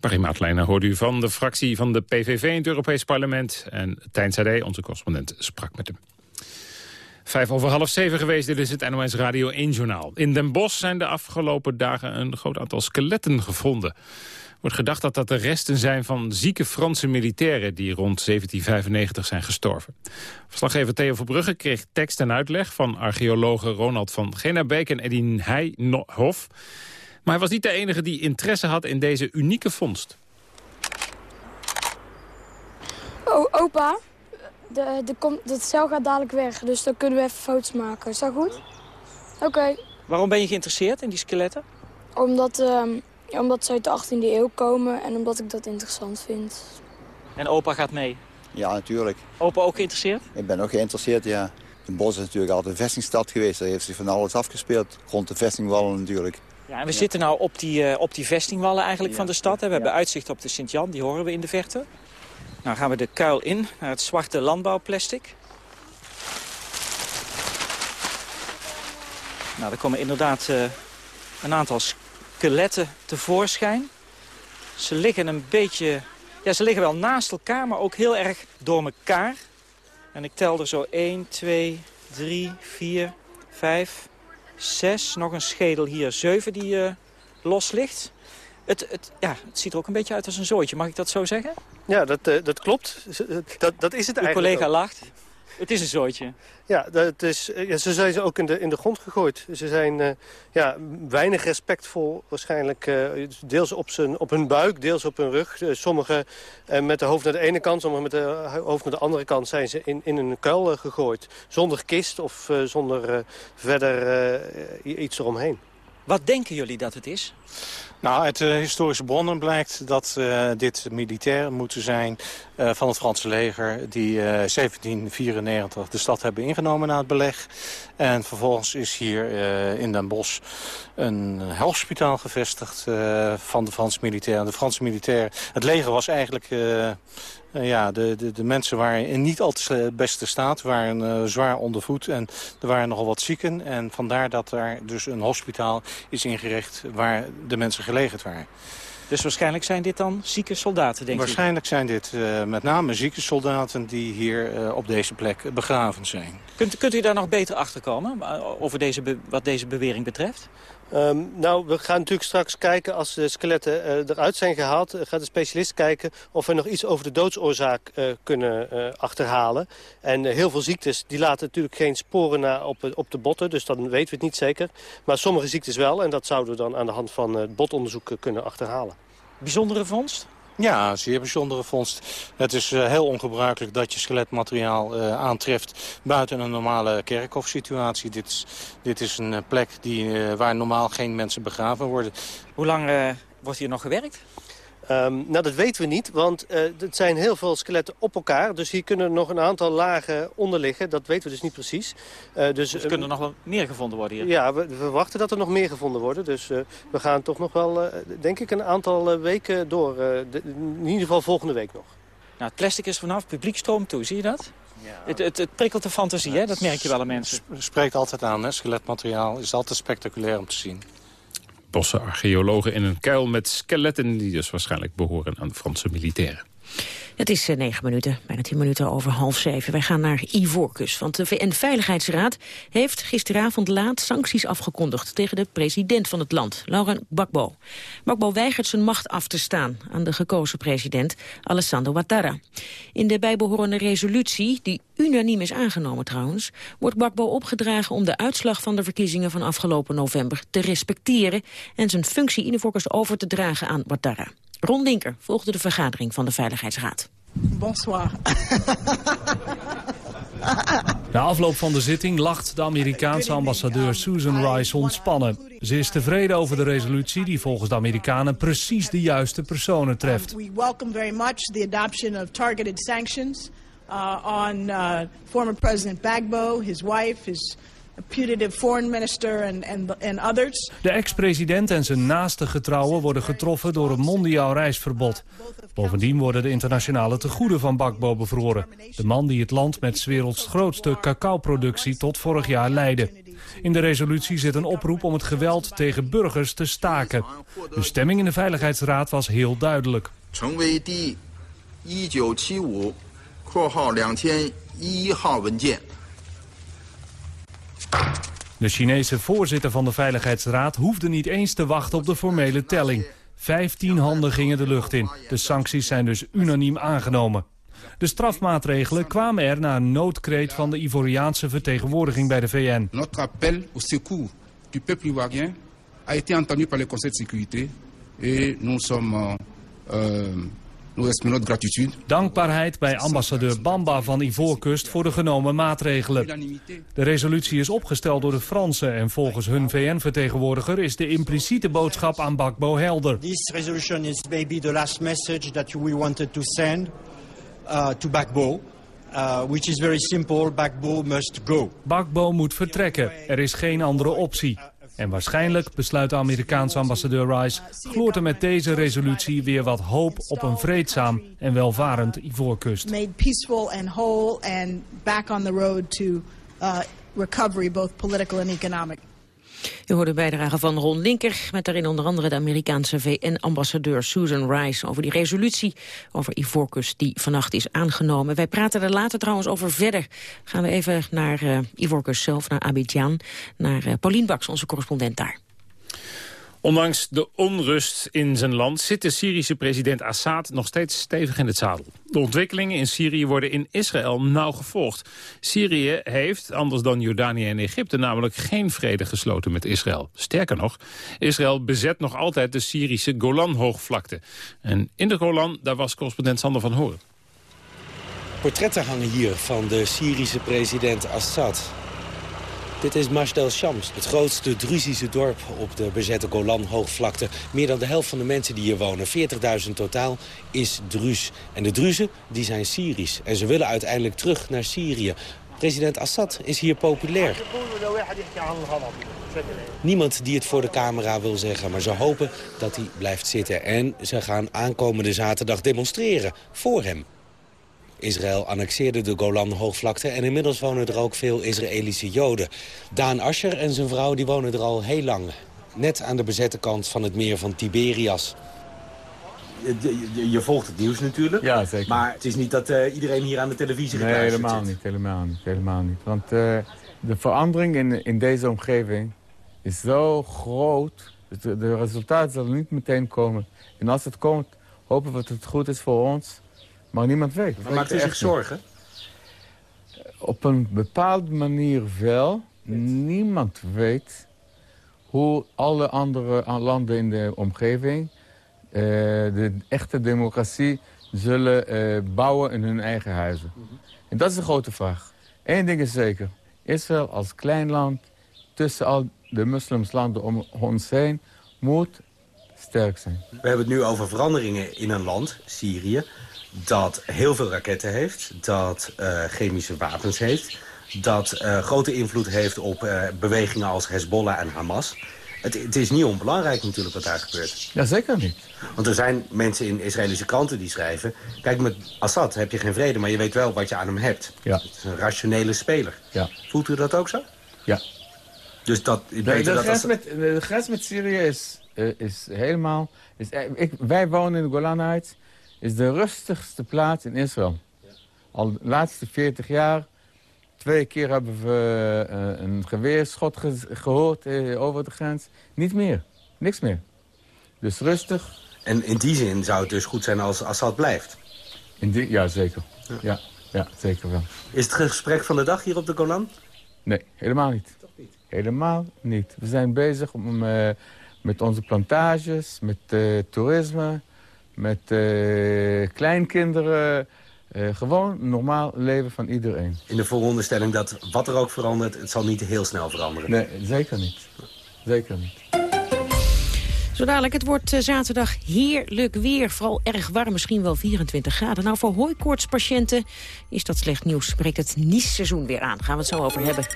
Barry Maatlijner hoorde u van de fractie van de PVV in het Europees Parlement. En Tijn Sade, onze correspondent, sprak met hem. Vijf over half zeven geweest, dit is het NOS Radio 1-journaal. In Den Bosch zijn de afgelopen dagen een groot aantal skeletten gevonden wordt gedacht dat dat de resten zijn van zieke Franse militairen... die rond 1795 zijn gestorven. Verslaggever Theo Verbrugge kreeg tekst en uitleg... van archeologen Ronald van Genabeek en Edine Heijhof. Maar hij was niet de enige die interesse had in deze unieke vondst. Oh, opa, de, de, cel gaat dadelijk weg, dus dan kunnen we even foto's maken. Is dat goed? Oké. Waarom ben je geïnteresseerd in die skeletten? Omdat... Uh, ja, omdat ze uit de 18e eeuw komen en omdat ik dat interessant vind. En opa gaat mee? Ja, natuurlijk. Opa ook geïnteresseerd? Ik ben ook geïnteresseerd, ja. Den Bosch is natuurlijk altijd een vestingstad geweest. Daar heeft zich van alles afgespeeld. Rond de vestingwallen natuurlijk. Ja, en we zitten nou op die, uh, op die vestingwallen eigenlijk van de stad. Hè. We hebben uitzicht op de Sint-Jan, die horen we in de verte. Nou gaan we de kuil in, naar het zwarte landbouwplastic. Nou, er komen inderdaad uh, een aantal skeletten tevoorschijn. Ze liggen een beetje... Ja, ze liggen wel naast elkaar, maar ook heel erg door elkaar. En ik tel er zo 1, 2, 3, 4, 5, 6. Nog een schedel hier, 7 die uh, los ligt. Het, het, ja, het ziet er ook een beetje uit als een zooitje, mag ik dat zo zeggen? Ja, dat, uh, dat klopt. Dat, dat is het Uw eigenlijk collega ook. lacht. Het is een zooitje. Ja, dat is, ja, ze zijn ze ook in de, in de grond gegooid. Ze zijn uh, ja, weinig respectvol waarschijnlijk. Uh, deels op, zijn, op hun buik, deels op hun rug. Uh, sommigen met de hoofd naar de ene kant, sommigen met de hoofd naar de andere kant... zijn ze in, in een kuil gegooid. Zonder kist of zonder verder iets eromheen. Wat denken jullie dat het is? Nou, uit historische bronnen blijkt dat uh, dit militairen moeten zijn uh, van het Franse leger... die uh, 1794 de stad hebben ingenomen na het beleg. En vervolgens is hier in Den Bosch een hospitaal gevestigd van de Franse militairen. De Franse militairen, het leger was eigenlijk... Uh, ja, de, de, de, mensen waren in niet al te beste staat, waren zwaar ondervoed en er waren nogal wat zieken. En vandaar dat er dus een hospitaal is ingericht waar de mensen gelegerd waren. Dus waarschijnlijk zijn dit dan zieke soldaten, denk ik? Waarschijnlijk zijn dit uh, met name zieke soldaten die hier op deze plek begraven zijn. Kunt, kunt u daar nog beter achter komen, over deze wat deze bewering betreft? Um, nou, we gaan natuurlijk straks kijken als de skeletten uh, eruit zijn gehaald. Uh, gaat de specialist kijken of we nog iets over de doodsoorzaak uh, kunnen achterhalen. En heel veel ziektes die laten natuurlijk geen sporen na op, op de botten. Dus dan weten we het niet zeker. Maar sommige ziektes wel. En dat zouden we dan aan de hand van het botonderzoek kunnen achterhalen. Bijzondere vondst? Ja, zeer bijzondere vondst. Het is uh, heel ongebruikelijk dat je skeletmateriaal uh, aantreft buiten een normale kerkhofsituatie. Dit is, dit is een uh, plek die, waar normaal geen mensen begraven worden. Hoe lang wordt hier nog gewerkt? Ehm, nou, dat weten we niet, want uh, het zijn heel veel skeletten op elkaar. Dus hier kunnen nog een aantal lagen onder liggen. Dat weten we dus niet precies. Uh, dus, dus kunnen er nog wel meer gevonden worden hier? Ja, we, we verwachten dat er nog meer gevonden worden. Dus uh, we gaan toch nog wel, denk ik, een aantal weken door. De, in ieder geval volgende week nog. Nou, het plastic is vanaf, publiek stroomt toe. Zie je dat? Ja. Het, het, het, prikkelt de fantasie, hè? dat merk je wel aan mensen. Het spreekt altijd aan, hè? skeletmateriaal is altijd spectaculair om te zien. Bosse archeologen in een kuil met skeletten... die dus waarschijnlijk behoren aan Franse militairen. Het is eh, negen minuten, bijna tien minuten over half zeven. Wij gaan naar Ivoorkust, want de VN-veiligheidsraad heeft gisteravond laat sancties afgekondigd tegen de president van het land, Laurent Gbagbo. Gbagbo weigert zijn macht af te staan aan de gekozen president Alassane Ouattara. In de bijbehorende resolutie, die unaniem is aangenomen trouwens, wordt Gbagbo opgedragen om de uitslag van de verkiezingen van afgelopen november te respecteren en zijn functie in Ivoorkust over te dragen aan Ouattara. Ron Linker volgde de vergadering van de Veiligheidsraad. Bonsoir. Na afloop van de zitting lacht de Amerikaanse ambassadeur Susan Rice ontspannen. Ze is tevreden over de resolutie die volgens de Amerikanen precies de juiste personen treft. We welcome very much the adoption of targeted sanctions uh, on uh, former President Bagbo, his wife, his putative foreign minister and, and, and others. De ex-president en zijn naaste getrouwen worden getroffen door een mondiaal reisverbod. Bovendien worden de internationale tegoeden van Bakbo bevroren. De man die het land met 's werelds grootste cacaoproductie tot vorig jaar leidde. In de resolutie zit een oproep om het geweld tegen burgers te staken. De stemming in de Veiligheidsraad was heel duidelijk. 2001号文件 de Chinese voorzitter van de Veiligheidsraad hoefde niet eens te wachten op de formele telling. Vijftien handen gingen de lucht in. De sancties zijn dus unaniem aangenomen. De strafmaatregelen kwamen er na een noodkreet van de Ivoriaanse vertegenwoordiging bij de VN. Notre appel au secours du peuple ivoirien a été entendu par le Conseil de sécurité et nous sommes euh, Dankbaarheid bij ambassadeur Bamba van Ivoorkust voor de genomen maatregelen. De resolutie is opgesteld door de Fransen en volgens hun VN-vertegenwoordiger is de impliciete boodschap aan Bakbo helder. This resolution is maybe the last message that we wanted to send uh, to Bakbo. Uh, which is very simple, Bakbo must go. Bakbo moet vertrekken. Er is geen andere optie. En waarschijnlijk, besluit de Amerikaanse ambassadeur Rice... gloort er met deze resolutie weer wat hoop op een vreedzaam en welvarend Ivoorkust. Made peaceful and whole and back on the road to uh, recovery, both political and economic. U hoort de bijdrage van Ron Linker... met daarin onder andere de Amerikaanse VN-ambassadeur Susan Rice... over die resolutie over Ivoorkust die vannacht is aangenomen. Wij praten er later trouwens over verder. Gaan we even naar uh, zelf, naar Abidjan... naar uh, Paulien Baks, onze correspondent daar. Ondanks de onrust in zijn land zit de Syrische president Assad nog steeds stevig in het zadel. De ontwikkelingen in Syrië worden in Israël nauw gevolgd. Syrië heeft, anders dan Jordanië en Egypte, namelijk geen vrede gesloten met Israël. Sterker nog, Israël bezet nog altijd de Syrische Golanhoogvlakte. En in de Golan, daar was correspondent Sander van Horen. Portretten hangen hier van de Syrische president Assad. Dit is Majdel Shams, het grootste Druzische dorp op de bezette Golan-hoogvlakte. Meer dan de helft van de mensen die hier wonen, 40.000 totaal, is Druz. En de Druzen die zijn Syrisch en ze willen uiteindelijk terug naar Syrië. President Assad is hier populair. Niemand die het voor de camera wil zeggen, maar ze hopen dat hij blijft zitten. En ze gaan aankomende zaterdag demonstreren voor hem. Israël annexeerde de Golan-hoogvlakte en inmiddels wonen er ook veel Israëlische Joden. Daan Ascher en zijn vrouw die wonen er al heel lang. Net aan de bezette kant van het meer van Tiberias. Je, je, volgt het nieuws natuurlijk. Ja, zeker. Maar het is niet dat uh, iedereen hier aan de televisie Nee, helemaal niet, helemaal niet, helemaal niet. Want uh, de verandering in, in deze omgeving is zo groot. De, de resultaten zullen niet meteen komen. En als het komt, hopen we dat het goed is voor ons. Maar niemand weet. Maar maakt u zich zorgen? Op een bepaalde manier wel. Niemand weet hoe alle andere landen in de omgeving... Uh, de echte democratie zullen uh, bouwen in hun eigen huizen. En dat is de grote vraag. Eén ding is zeker. Israël als klein land tussen al de moslimslanden om ons heen... moet sterk zijn. We hebben het nu over veranderingen in een land, Syrië... dat heel veel raketten heeft, dat uh, chemische wapens heeft... dat uh, grote invloed heeft op uh, bewegingen als Hezbollah en Hamas. Het, het, is niet onbelangrijk natuurlijk wat daar gebeurt. Ja, zeker niet. Want er zijn mensen in Israëlische kranten die schrijven... kijk, met Assad heb je geen vrede, maar je weet wel wat je aan hem hebt. Ja. Het is een rationele speler. Ja. Voelt u dat ook zo? Ja. Dus dat... De, de, dat grens, als... met, de grens met Syrië is, is helemaal... Is, ik, wij wonen in de Golan Heights. Is de rustigste plaats in Israël. Al de laatste 40 jaar... Twee keer hebben we uh, een geweerschot ge gehoord uh, over de grens. Niet meer. Niks meer. Dus rustig. En in die zin zou het dus goed zijn als Assad blijft? In die, ja, zeker. Ja. ja. Ja, zeker wel. Is het gesprek van de dag hier op de Golan? Nee, helemaal niet. Toch niet? Helemaal niet. We zijn bezig om, uh, met onze plantages, met toerisme, met kleinkinderen... Uh, gewoon normaal leven van iedereen. In de vooronderstelling dat wat er ook verandert, het zal niet heel snel veranderen. Nee, zeker niet. Zeker niet. Zo dadelijk, het wordt zaterdag heerlijk weer. Vooral erg warm, misschien wel 24 graden. Nou, voor hooikoortspatiënten is dat slecht nieuws. Breekt het niesseizoen weer aan. Gaan we het zo over hebben.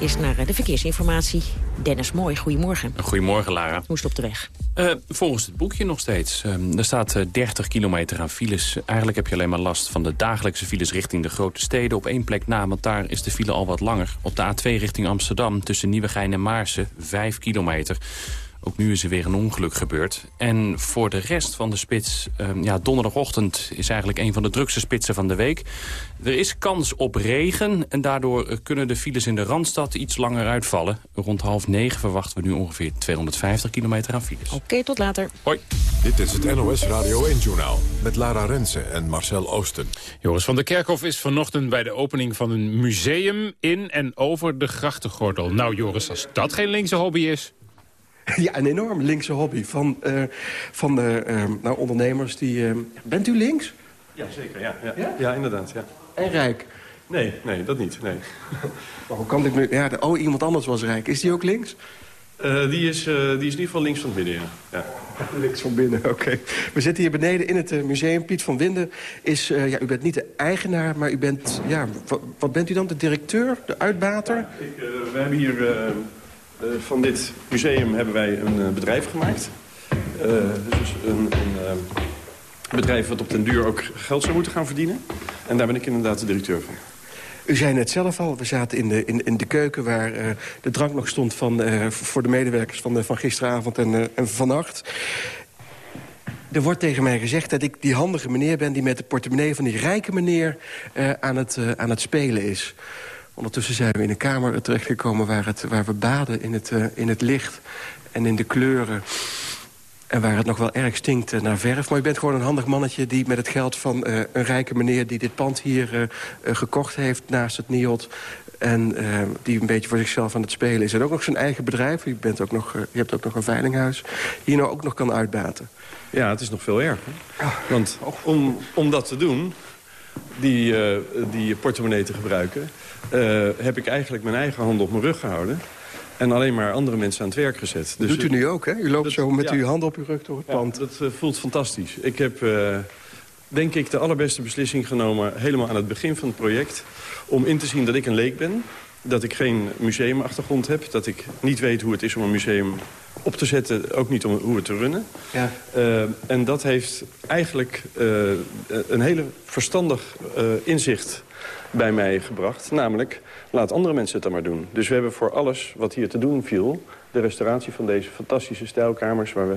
Eerst naar de verkeersinformatie. Dennis Mooi, goedemorgen. Goedemorgen, Lara. Hoe is het op de weg? Uh, volgens het boekje nog steeds. Uh, er staat uh, 30 kilometer aan files. Eigenlijk heb je alleen maar last van de dagelijkse files richting de grote steden. Op één plek na, want daar is de file al wat langer. Op de A2 richting Amsterdam tussen Nieuwegein en Maarsen, 5 kilometer. Ook nu is er weer een ongeluk gebeurd. En voor de rest van de spits, uh, ja, donderdagochtend is eigenlijk een van de drukste spitsen van de week. Er is kans op regen en daardoor kunnen de files in de Randstad iets langer uitvallen. Rond half negen verwachten we nu ongeveer 250 kilometer aan files. Oké, okay, tot later. Hoi. Dit is het NOS Radio 1-journaal met Lara Rensen en Marcel Oosten. Joris van der Kerkhof is vanochtend bij de opening van een museum in en over de grachtengordel. Nou Joris, als dat geen linkse hobby is... <laughs> Ja, een enorm linkse hobby van, uh, van de uh, nou, ondernemers die... Uh, bent u links? Ja, zeker. Ja, ja. ja? ja inderdaad. Ja. En rijk? Nee, nee, dat niet. Nee. Maar <laughs> hoe kan ik nu... Ja, de, oh, iemand anders was rijk. Is die ook links? die, is, die is in ieder geval links van binnen, ja. ja. <laughs> links van binnen, oké. Okay. We zitten hier beneden in het museum. Piet van Winden is... ja, u bent niet de eigenaar, maar u bent... Ja, wat, wat bent u dan? De directeur? De uitbater? Ja, ik, we hebben hier... Uh, van dit museum hebben wij een uh, bedrijf gemaakt. Uh, dus een, een bedrijf wat op den duur ook geld zou moeten gaan verdienen. En daar ben ik inderdaad de directeur van. U zei net zelf al, we zaten in de, in, in de keuken... waar de drank nog stond van, voor de medewerkers van, van gisteravond en, en vannacht. Er wordt tegen mij gezegd dat ik die handige meneer ben... die met de portemonnee van die rijke meneer aan, het, aan het spelen is. Ondertussen zijn we in een kamer terechtgekomen waar, het, waar we baden in het, uh, in het licht en in de kleuren. En waar het nog wel erg stinkt uh, naar verf. Maar je bent gewoon een handig mannetje die met het geld van uh, een rijke meneer... die dit pand hier gekocht heeft naast het NIOT... en die een beetje voor zichzelf aan het spelen is. En ook nog zijn eigen bedrijf. Je, bent ook nog, je hebt ook nog een veilinghuis. Die je nou ook nog kan uitbaten. Ja, het is nog veel erger. Want om, om dat te doen die, die portemonnee te gebruiken... Uh, heb ik eigenlijk mijn eigen hand op mijn rug gehouden... en alleen maar andere mensen aan het werk gezet. Dat dus doet u nu ook, hè? U loopt dat, zo met ja. uw hand op uw rug door het ja, pand. dat uh, voelt fantastisch. Ik heb, uh, denk ik, de allerbeste beslissing genomen... helemaal aan het begin van het project... om in te zien dat ik een leek ben dat ik geen museumachtergrond heb. Dat ik niet weet hoe het is om een museum op te zetten. Ook niet om hoe het te runnen. Ja. Uh, en dat heeft eigenlijk een hele verstandig inzicht bij mij gebracht. Namelijk, laat andere mensen het dan maar doen. Dus we hebben voor alles wat hier te doen viel... de restauratie van deze fantastische stijlkamers... waar we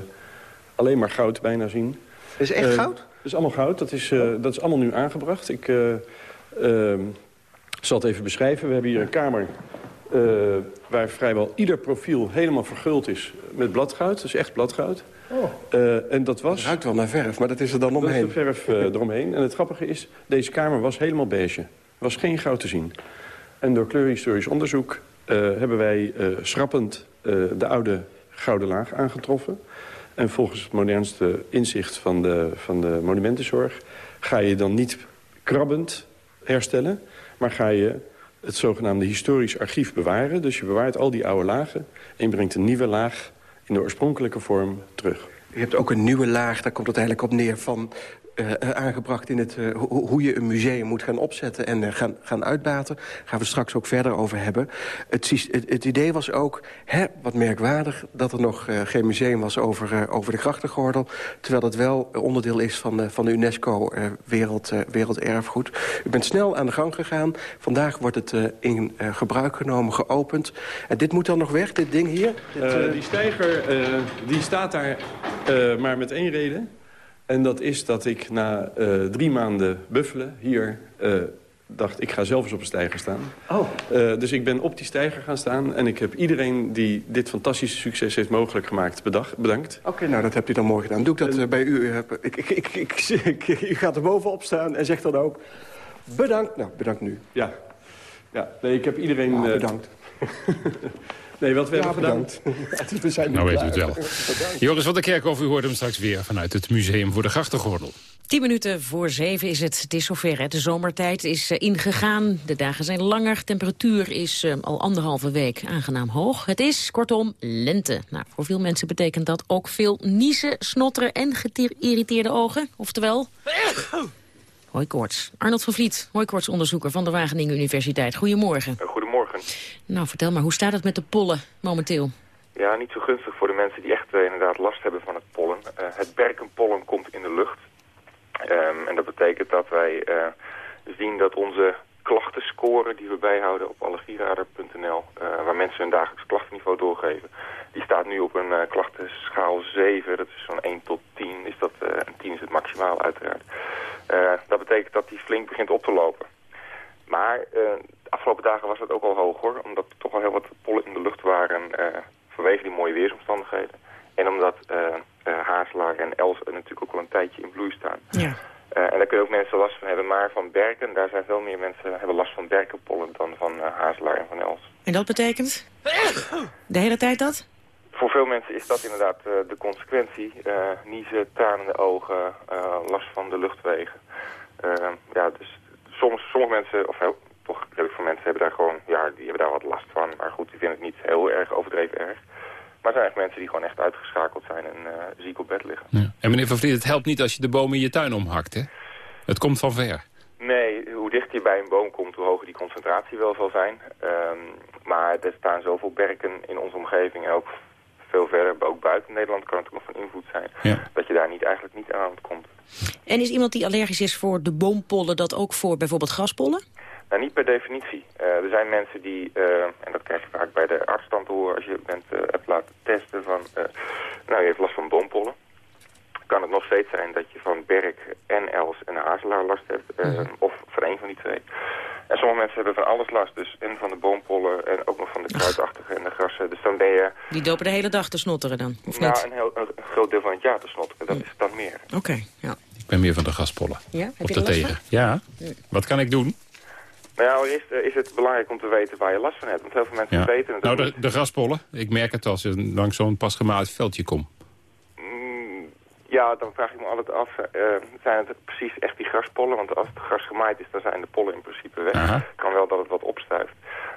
alleen maar goud bijna zien. Is echt goud? Dat is allemaal goud. Dat is, dat is allemaal nu aangebracht. Ik zal het even beschrijven. We hebben hier een kamer waar vrijwel ieder profiel helemaal verguld is met bladgoud. Dat is echt bladgoud. Oh. Uh, en dat was... Het ruikt wel naar verf, maar dat is er dan omheen. Dat is de verf uh, eromheen. En het grappige is, deze kamer was helemaal beige. Was geen goud te zien. En door kleurhistorisch onderzoek hebben wij schrappend de oude gouden laag aangetroffen. En volgens het modernste inzicht van de, van de monumentenzorg... ga je dan niet krabbend herstellen maar ga je het zogenaamde historisch archief bewaren. Dus je bewaart al die oude lagen en je brengt een nieuwe laag in de oorspronkelijke vorm terug. Je hebt ook een nieuwe laag, daar komt het eigenlijk op neer... van uh, aangebracht in het, uh, hoe je een museum moet gaan opzetten en gaan, gaan uitbaten. Daar gaan we straks ook verder over hebben. Het, het, idee was ook, hè, wat merkwaardig, dat er nog geen museum was over, over de grachtengordel. Terwijl het wel onderdeel is van, van de UNESCO wereld, Werelderfgoed. U bent snel aan de gang gegaan. Vandaag wordt het in gebruik genomen, geopend. En dit moet dan nog weg, dit ding hier? Die steiger die staat daar maar met één reden. En dat is dat ik na uh, drie maanden buffelen hier... Uh, dacht, ik ga zelf eens op een steiger staan. Oh. Uh, dus ik ben op die steiger gaan staan. En ik heb iedereen die dit fantastische succes heeft mogelijk gemaakt bedankt. Oké, okay, nou dat hebt u dan mooi gedaan. Doe ik dat en... bij u. Ik, ik, ik, <laughs> ik, u gaat er bovenop staan en zegt dan ook... Bedankt. Nou, bedankt nu. Ja. Ja, nee, ik heb iedereen... Oh, bedankt. <laughs> Nee, wat we ja, hebben bedankt. gedaan... <laughs> we zijn nou weet u het wel. Joris van der Kerkhoff, u hoort hem straks weer vanuit het Museum voor de Grachtengordel. Tien minuten voor zeven is het. Het is zover. Hè. De zomertijd is uh, ingegaan. De dagen zijn langer. Temperatuur is uh, al anderhalve week aangenaam hoog. Het is, kortom, lente. Nou, voor veel mensen betekent dat ook veel niezen, snotteren en geïrriteerde ogen. Oftewel... <coughs> Hooikoorts. Arnold van Vliet, hooikoortsonderzoeker van de Wageningen Universiteit. Goedemorgen. Goedemorgen. Nou, vertel maar, hoe staat het met de pollen momenteel? Ja, niet zo gunstig voor de mensen die echt uh, inderdaad last hebben van het pollen. Uh, het berkenpollen komt in de lucht. Um, en dat betekent dat wij uh, zien dat onze klachtenscore die we bijhouden op allergieradar.nl, waar mensen hun dagelijks klachtenniveau doorgeven, die staat nu op een klachtenschaal 7. Dat is zo'n 1 tot 10. Is dat, en 10 is het maximaal uiteraard. dat betekent dat die flink begint op te lopen. Maar de afgelopen dagen was het ook al hoog hoor, omdat er toch al heel wat pollen in de lucht waren vanwege die mooie weersomstandigheden. En omdat uh, uh, hazelaar en els natuurlijk ook al een tijdje in bloei staan. Ja. Uh, en daar kunnen ook mensen last van hebben. Maar van berken, daar zijn veel meer mensen hebben last van berkenpollen dan van hazelaar en van els. En dat betekent? De hele tijd dat? Voor veel mensen is dat inderdaad de consequentie. niezen, tranende ogen, last van de luchtwegen. ja, dus soms, sommige mensen, of heel, toch redelijk veel mensen hebben daar gewoon, ja, die hebben daar wat last van. Maar goed, die vinden het niet heel erg overdreven erg. Maar er zijn echt mensen die gewoon echt uitgeschakeld zijn en uh, ziek op bed liggen. Ja. En meneer Van Vliet, het helpt niet als je de bomen in je tuin omhakt, hè? Het komt van ver. Nee, hoe dichter je bij een boom komt, hoe hoger die concentratie wel zal zijn. Um, maar er staan zoveel berken in onze omgeving en ook veel verder, ook buiten Nederland kan het ook nog van invloed zijn. Ja. Dat je daar niet, eigenlijk niet aan komt. En is iemand die allergisch is voor de boompollen dat ook voor bijvoorbeeld graspollen? Nou, niet per definitie. Uh, er zijn mensen die, uh, en dat krijg je vaak bij de arts dan te horen als je bent uh, hebt laten testen van, nou je heeft last van boompollen. Kan het nog steeds zijn dat je van berk en els en hazelaar last hebt, Mhm. of van een van die twee. En sommige mensen hebben van alles last, dus en van de boompollen en ook nog van de kruidachtige en de grassen. Dus dan ben je, Die dopen de hele dag te snotteren dan, of nou niet? een, heel, een groot deel van het jaar te snotteren, dat is dan meer. Oké, ja. Ik ben meer van de gaspollen. Ja, heb Of je last daartegen. Ja. Wat kan ik doen? Nou ja, allereerst eh, is het belangrijk om te weten waar je last van hebt, want heel veel mensen Ja. weten het Nou, ook de, de graspollen. Ik merk het als ik langs zo'n pas gemaakt veldje kom. Mm, Ja, dan vraag ik me altijd af, eh, zijn het precies echt die graspollen? Want als het gras gemaaid is, dan zijn de pollen in principe weg. Aha. kan wel dat het wat opstuift.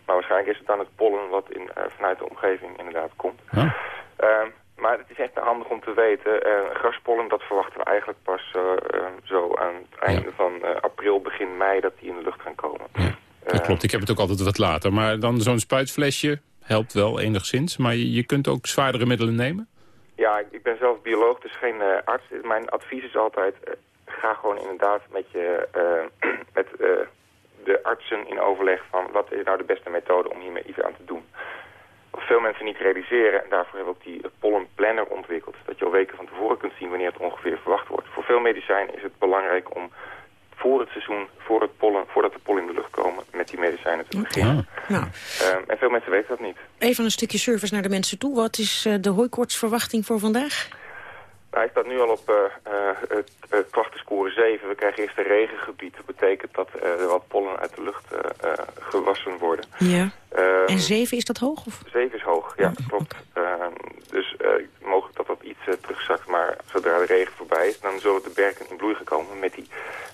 Maar waarschijnlijk is het dan het pollen wat in, eh, vanuit de omgeving inderdaad komt. Ja. Ehm, maar het is echt handig om te weten. eh, graspollen, dat verwachten we eigenlijk pas eh, eh, zo aan het einde van april, begin mei, dat die in de lucht gaan komen. Dat klopt, ik heb het ook altijd wat later. Maar dan zo'n spuitflesje helpt wel enigszins. Maar je, je kunt ook zwaardere middelen nemen. Ja, ik, ben zelf bioloog, dus geen arts. Mijn advies is altijd, ga gewoon inderdaad met, je, <clears throat> met de artsen in overleg van wat is nou de beste methode om hiermee iets aan te doen. Wat veel mensen niet realiseren, en daarvoor hebben we ook die eh, pollenplanner ontwikkeld, dat je al weken van tevoren kunt zien wanneer het ongeveer verwacht wordt. Voor veel medicijnen is het belangrijk om voor het seizoen, voor het pollen, voordat de pollen in de lucht komen, met die medicijnen te beginnen. Nou, Ehm, en veel mensen weten dat niet. even een stukje service naar de mensen toe. Wat is eh, de hooikoortsverwachting voor vandaag? Hij staat nu al op eh, eh, het uh, klachtenscore 7. We krijgen eerst een regengebied. Dat betekent dat er wat pollen uit de lucht eh, gewassen worden. Ja. Ehm, En zeven, is dat hoog? Of? 7 is hoog, ja, klopt. Ehm, dus eh, mogelijk dat dat iets eh, terugzakt. Maar zodra de regen voorbij is, dan zullen de berken in bloei gaan komen met die,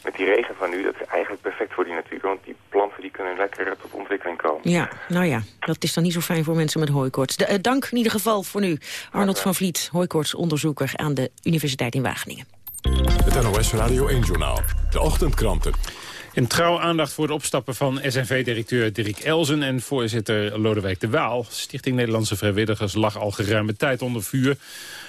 met die regen van nu. Dat is eigenlijk perfect voor die natuur. Want die planten die kunnen lekker tot ontwikkeling komen. Ja, nou ja, dat is dan niet zo fijn voor mensen met hooikoorts. De, dank in ieder geval voor nu. Arnold van Vliet, hooikoortsonderzoeker aan de Universiteit in Wageningen. Het NOS Radio 1-journaal. De ochtendkranten. In trouw aandacht voor het opstappen van SNV-directeur Dirk Elzen... en voorzitter Lodewijk de Waal. Stichting Nederlandse Vrijwilligers lag al geruime tijd onder vuur.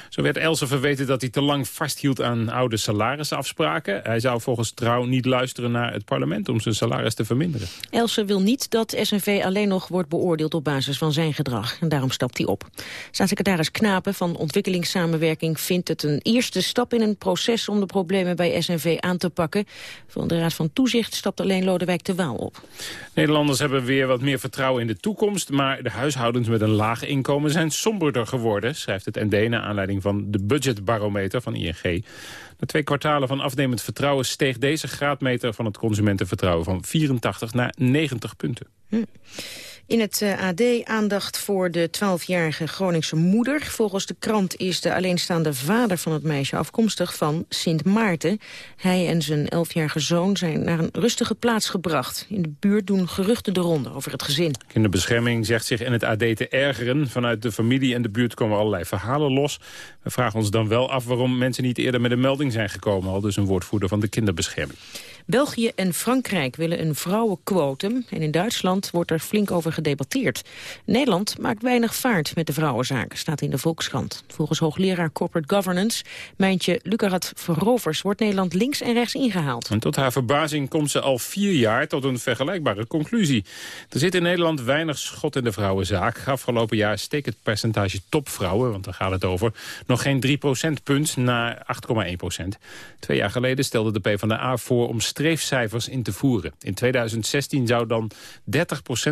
Zo werd Elsen verweten dat hij te lang vasthield aan oude salarisafspraken. Hij zou volgens Trouw niet luisteren naar het parlement om zijn salaris te verminderen. Elsen wil niet dat SNV alleen nog wordt beoordeeld op basis van zijn gedrag. En daarom stapt hij op. Staatssecretaris Knapen van Ontwikkelingssamenwerking vindt het een eerste stap in een proces om de problemen bij SNV aan te pakken. Van de Raad van Toezicht stapt alleen Lodewijk de Waal op. Nederlanders hebben weer wat meer vertrouwen in de toekomst, maar de huishoudens met een laag inkomen zijn somberder geworden, schrijft het ND naar aanleiding van de budgetbarometer van ING. Na twee kwartalen van afnemend vertrouwen steeg deze graadmeter van het consumentenvertrouwen van 84 naar 90 punten. Hm. In het eh, AD aandacht voor de 12-jarige Groningse moeder. Volgens de krant is de alleenstaande vader van het meisje afkomstig van Sint Maarten. Hij en zijn 11-jarige zoon zijn naar een rustige plaats gebracht. In de buurt doen geruchten de ronde over het gezin. Kinderbescherming zegt zich in het AD te ergeren. Vanuit de familie en de buurt komen allerlei verhalen los. We vragen ons dan wel af waarom mensen niet eerder met een melding zijn gekomen. Al dus een woordvoerder van de kinderbescherming. België en Frankrijk willen een vrouwenquotum. En in Duitsland wordt er flink over gedebatteerd. Nederland maakt weinig vaart met de vrouwenzaken, staat in de Volkskrant. Volgens hoogleraar Corporate Governance, Mijntje Lucarat Verovers... wordt Nederland links en rechts ingehaald. En tot haar verbazing komt ze al vier jaar tot een vergelijkbare conclusie. Er zit in Nederland weinig schot in de vrouwenzaak. Afgelopen jaar steekt het percentage topvrouwen, want daar gaat het over... nog geen 3 procentpunt naar 8,1 procent. Twee jaar geleden stelde de PvdA voor om streefcijfers in te voeren. In 2016 zou dan 30%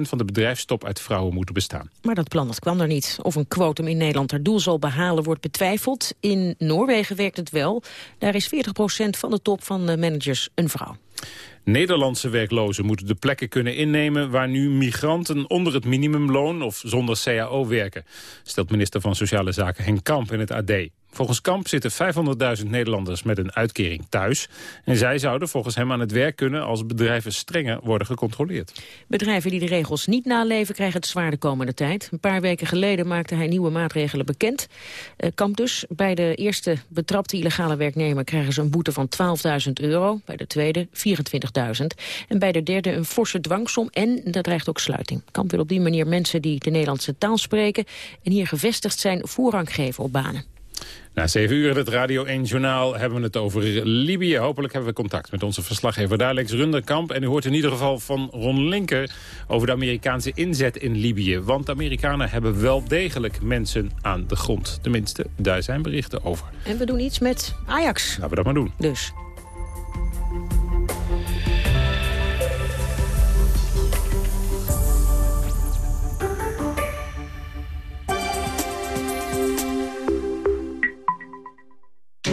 van de bedrijfstop uit vrouwen moeten bestaan. Maar dat plan dat kwam er niet. Of een quotum in Nederland haar doel zal behalen wordt betwijfeld. In Noorwegen werkt het wel. Daar is 40% van de top van de managers een vrouw. Nederlandse werklozen moeten de plekken kunnen innemen... waar nu migranten onder het minimumloon of zonder CAO werken... stelt minister van Sociale Zaken Henk Kamp in het AD. Volgens Kamp zitten 500.000 Nederlanders met een uitkering thuis. En zij zouden volgens hem aan het werk kunnen als bedrijven strenger worden gecontroleerd. Bedrijven die de regels niet naleven krijgen het zwaar de komende tijd. Een paar weken geleden maakte hij nieuwe maatregelen bekend. Eh, Kamp dus, bij de eerste betrapte illegale werknemer krijgen ze een boete van 12.000 euro. Bij de tweede 24.000. En bij de derde een forse dwangsom en dat dreigt ook sluiting. Kamp wil op die manier mensen die de Nederlandse taal spreken en hier gevestigd zijn voorrang geven op banen. Na zeven uur in het Radio 1-journaal hebben we het over Libië. Hopelijk hebben we contact met onze verslaggever daar, Lex Runderkamp. En u hoort in ieder geval van Ron Linker over de Amerikaanse inzet in Libië. Want de Amerikanen hebben wel degelijk mensen aan de grond. Tenminste, daar zijn berichten over. En we doen iets met Ajax. Laten we dat maar doen. Dus.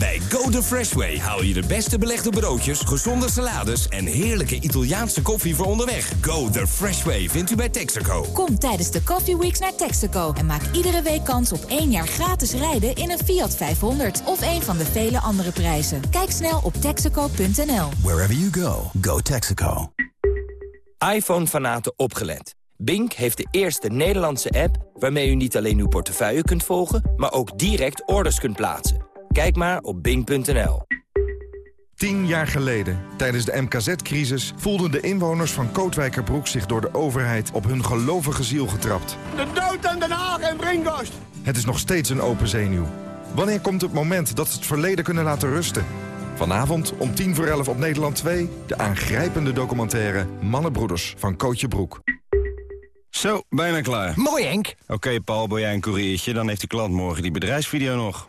Bij Go The Fresh Way haal je de beste belegde broodjes, gezonde salades en heerlijke Italiaanse koffie voor onderweg. Go The Fresh Way vindt u bij Texaco. Kom tijdens de Coffee Weeks naar Texaco en maak iedere week kans op één jaar gratis rijden in een Fiat 500 of een van de vele andere prijzen. Kijk snel op texaco.nl. Wherever you go, go Texaco. iPhone-fanaten opgelet. Bink heeft de eerste Nederlandse app waarmee u niet alleen uw portefeuille kunt volgen, maar ook direct orders kunt plaatsen. Kijk maar op bing.nl. Tien jaar geleden, tijdens de MKZ-crisis... voelden de inwoners van Kootwijkerbroek zich door de overheid... op hun gelovige ziel getrapt. De dood aan Den Haag en Brinkhorst! Het is nog steeds een open zenuw. Wanneer komt het moment dat ze het verleden kunnen laten rusten? Vanavond om tien voor elf op Nederland 2... de aangrijpende documentaire Mannenbroeders van Kootje Broek. Zo, bijna klaar. Mooi, Henk. Oké, Paul, ben jij een koeriertje? Dan heeft de klant morgen die bedrijfsvideo nog.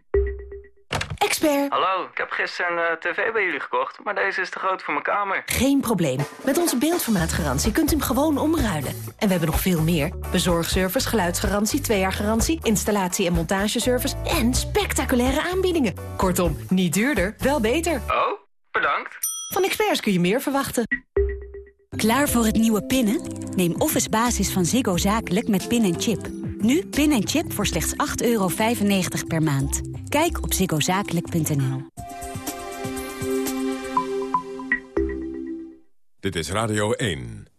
Expert. Hallo, ik heb gisteren een eh, tv bij jullie gekocht, maar deze is te groot voor mijn kamer. Geen probleem. Met onze beeldformaatgarantie kunt u hem gewoon omruilen. En we hebben nog veel meer. Bezorgservice, geluidsgarantie, twee jaar garantie, installatie- en montageservice en spectaculaire aanbiedingen. Kortom, niet duurder, wel beter. Oh, bedankt. Van experts kun je meer verwachten. Klaar voor het nieuwe pinnen? Neem Office Basis van Ziggo Zakelijk met pin en chip. Nu pin en chip voor slechts 8,95 euro per maand. Kijk op ziggozakelijk.nl. Dit is Radio 1.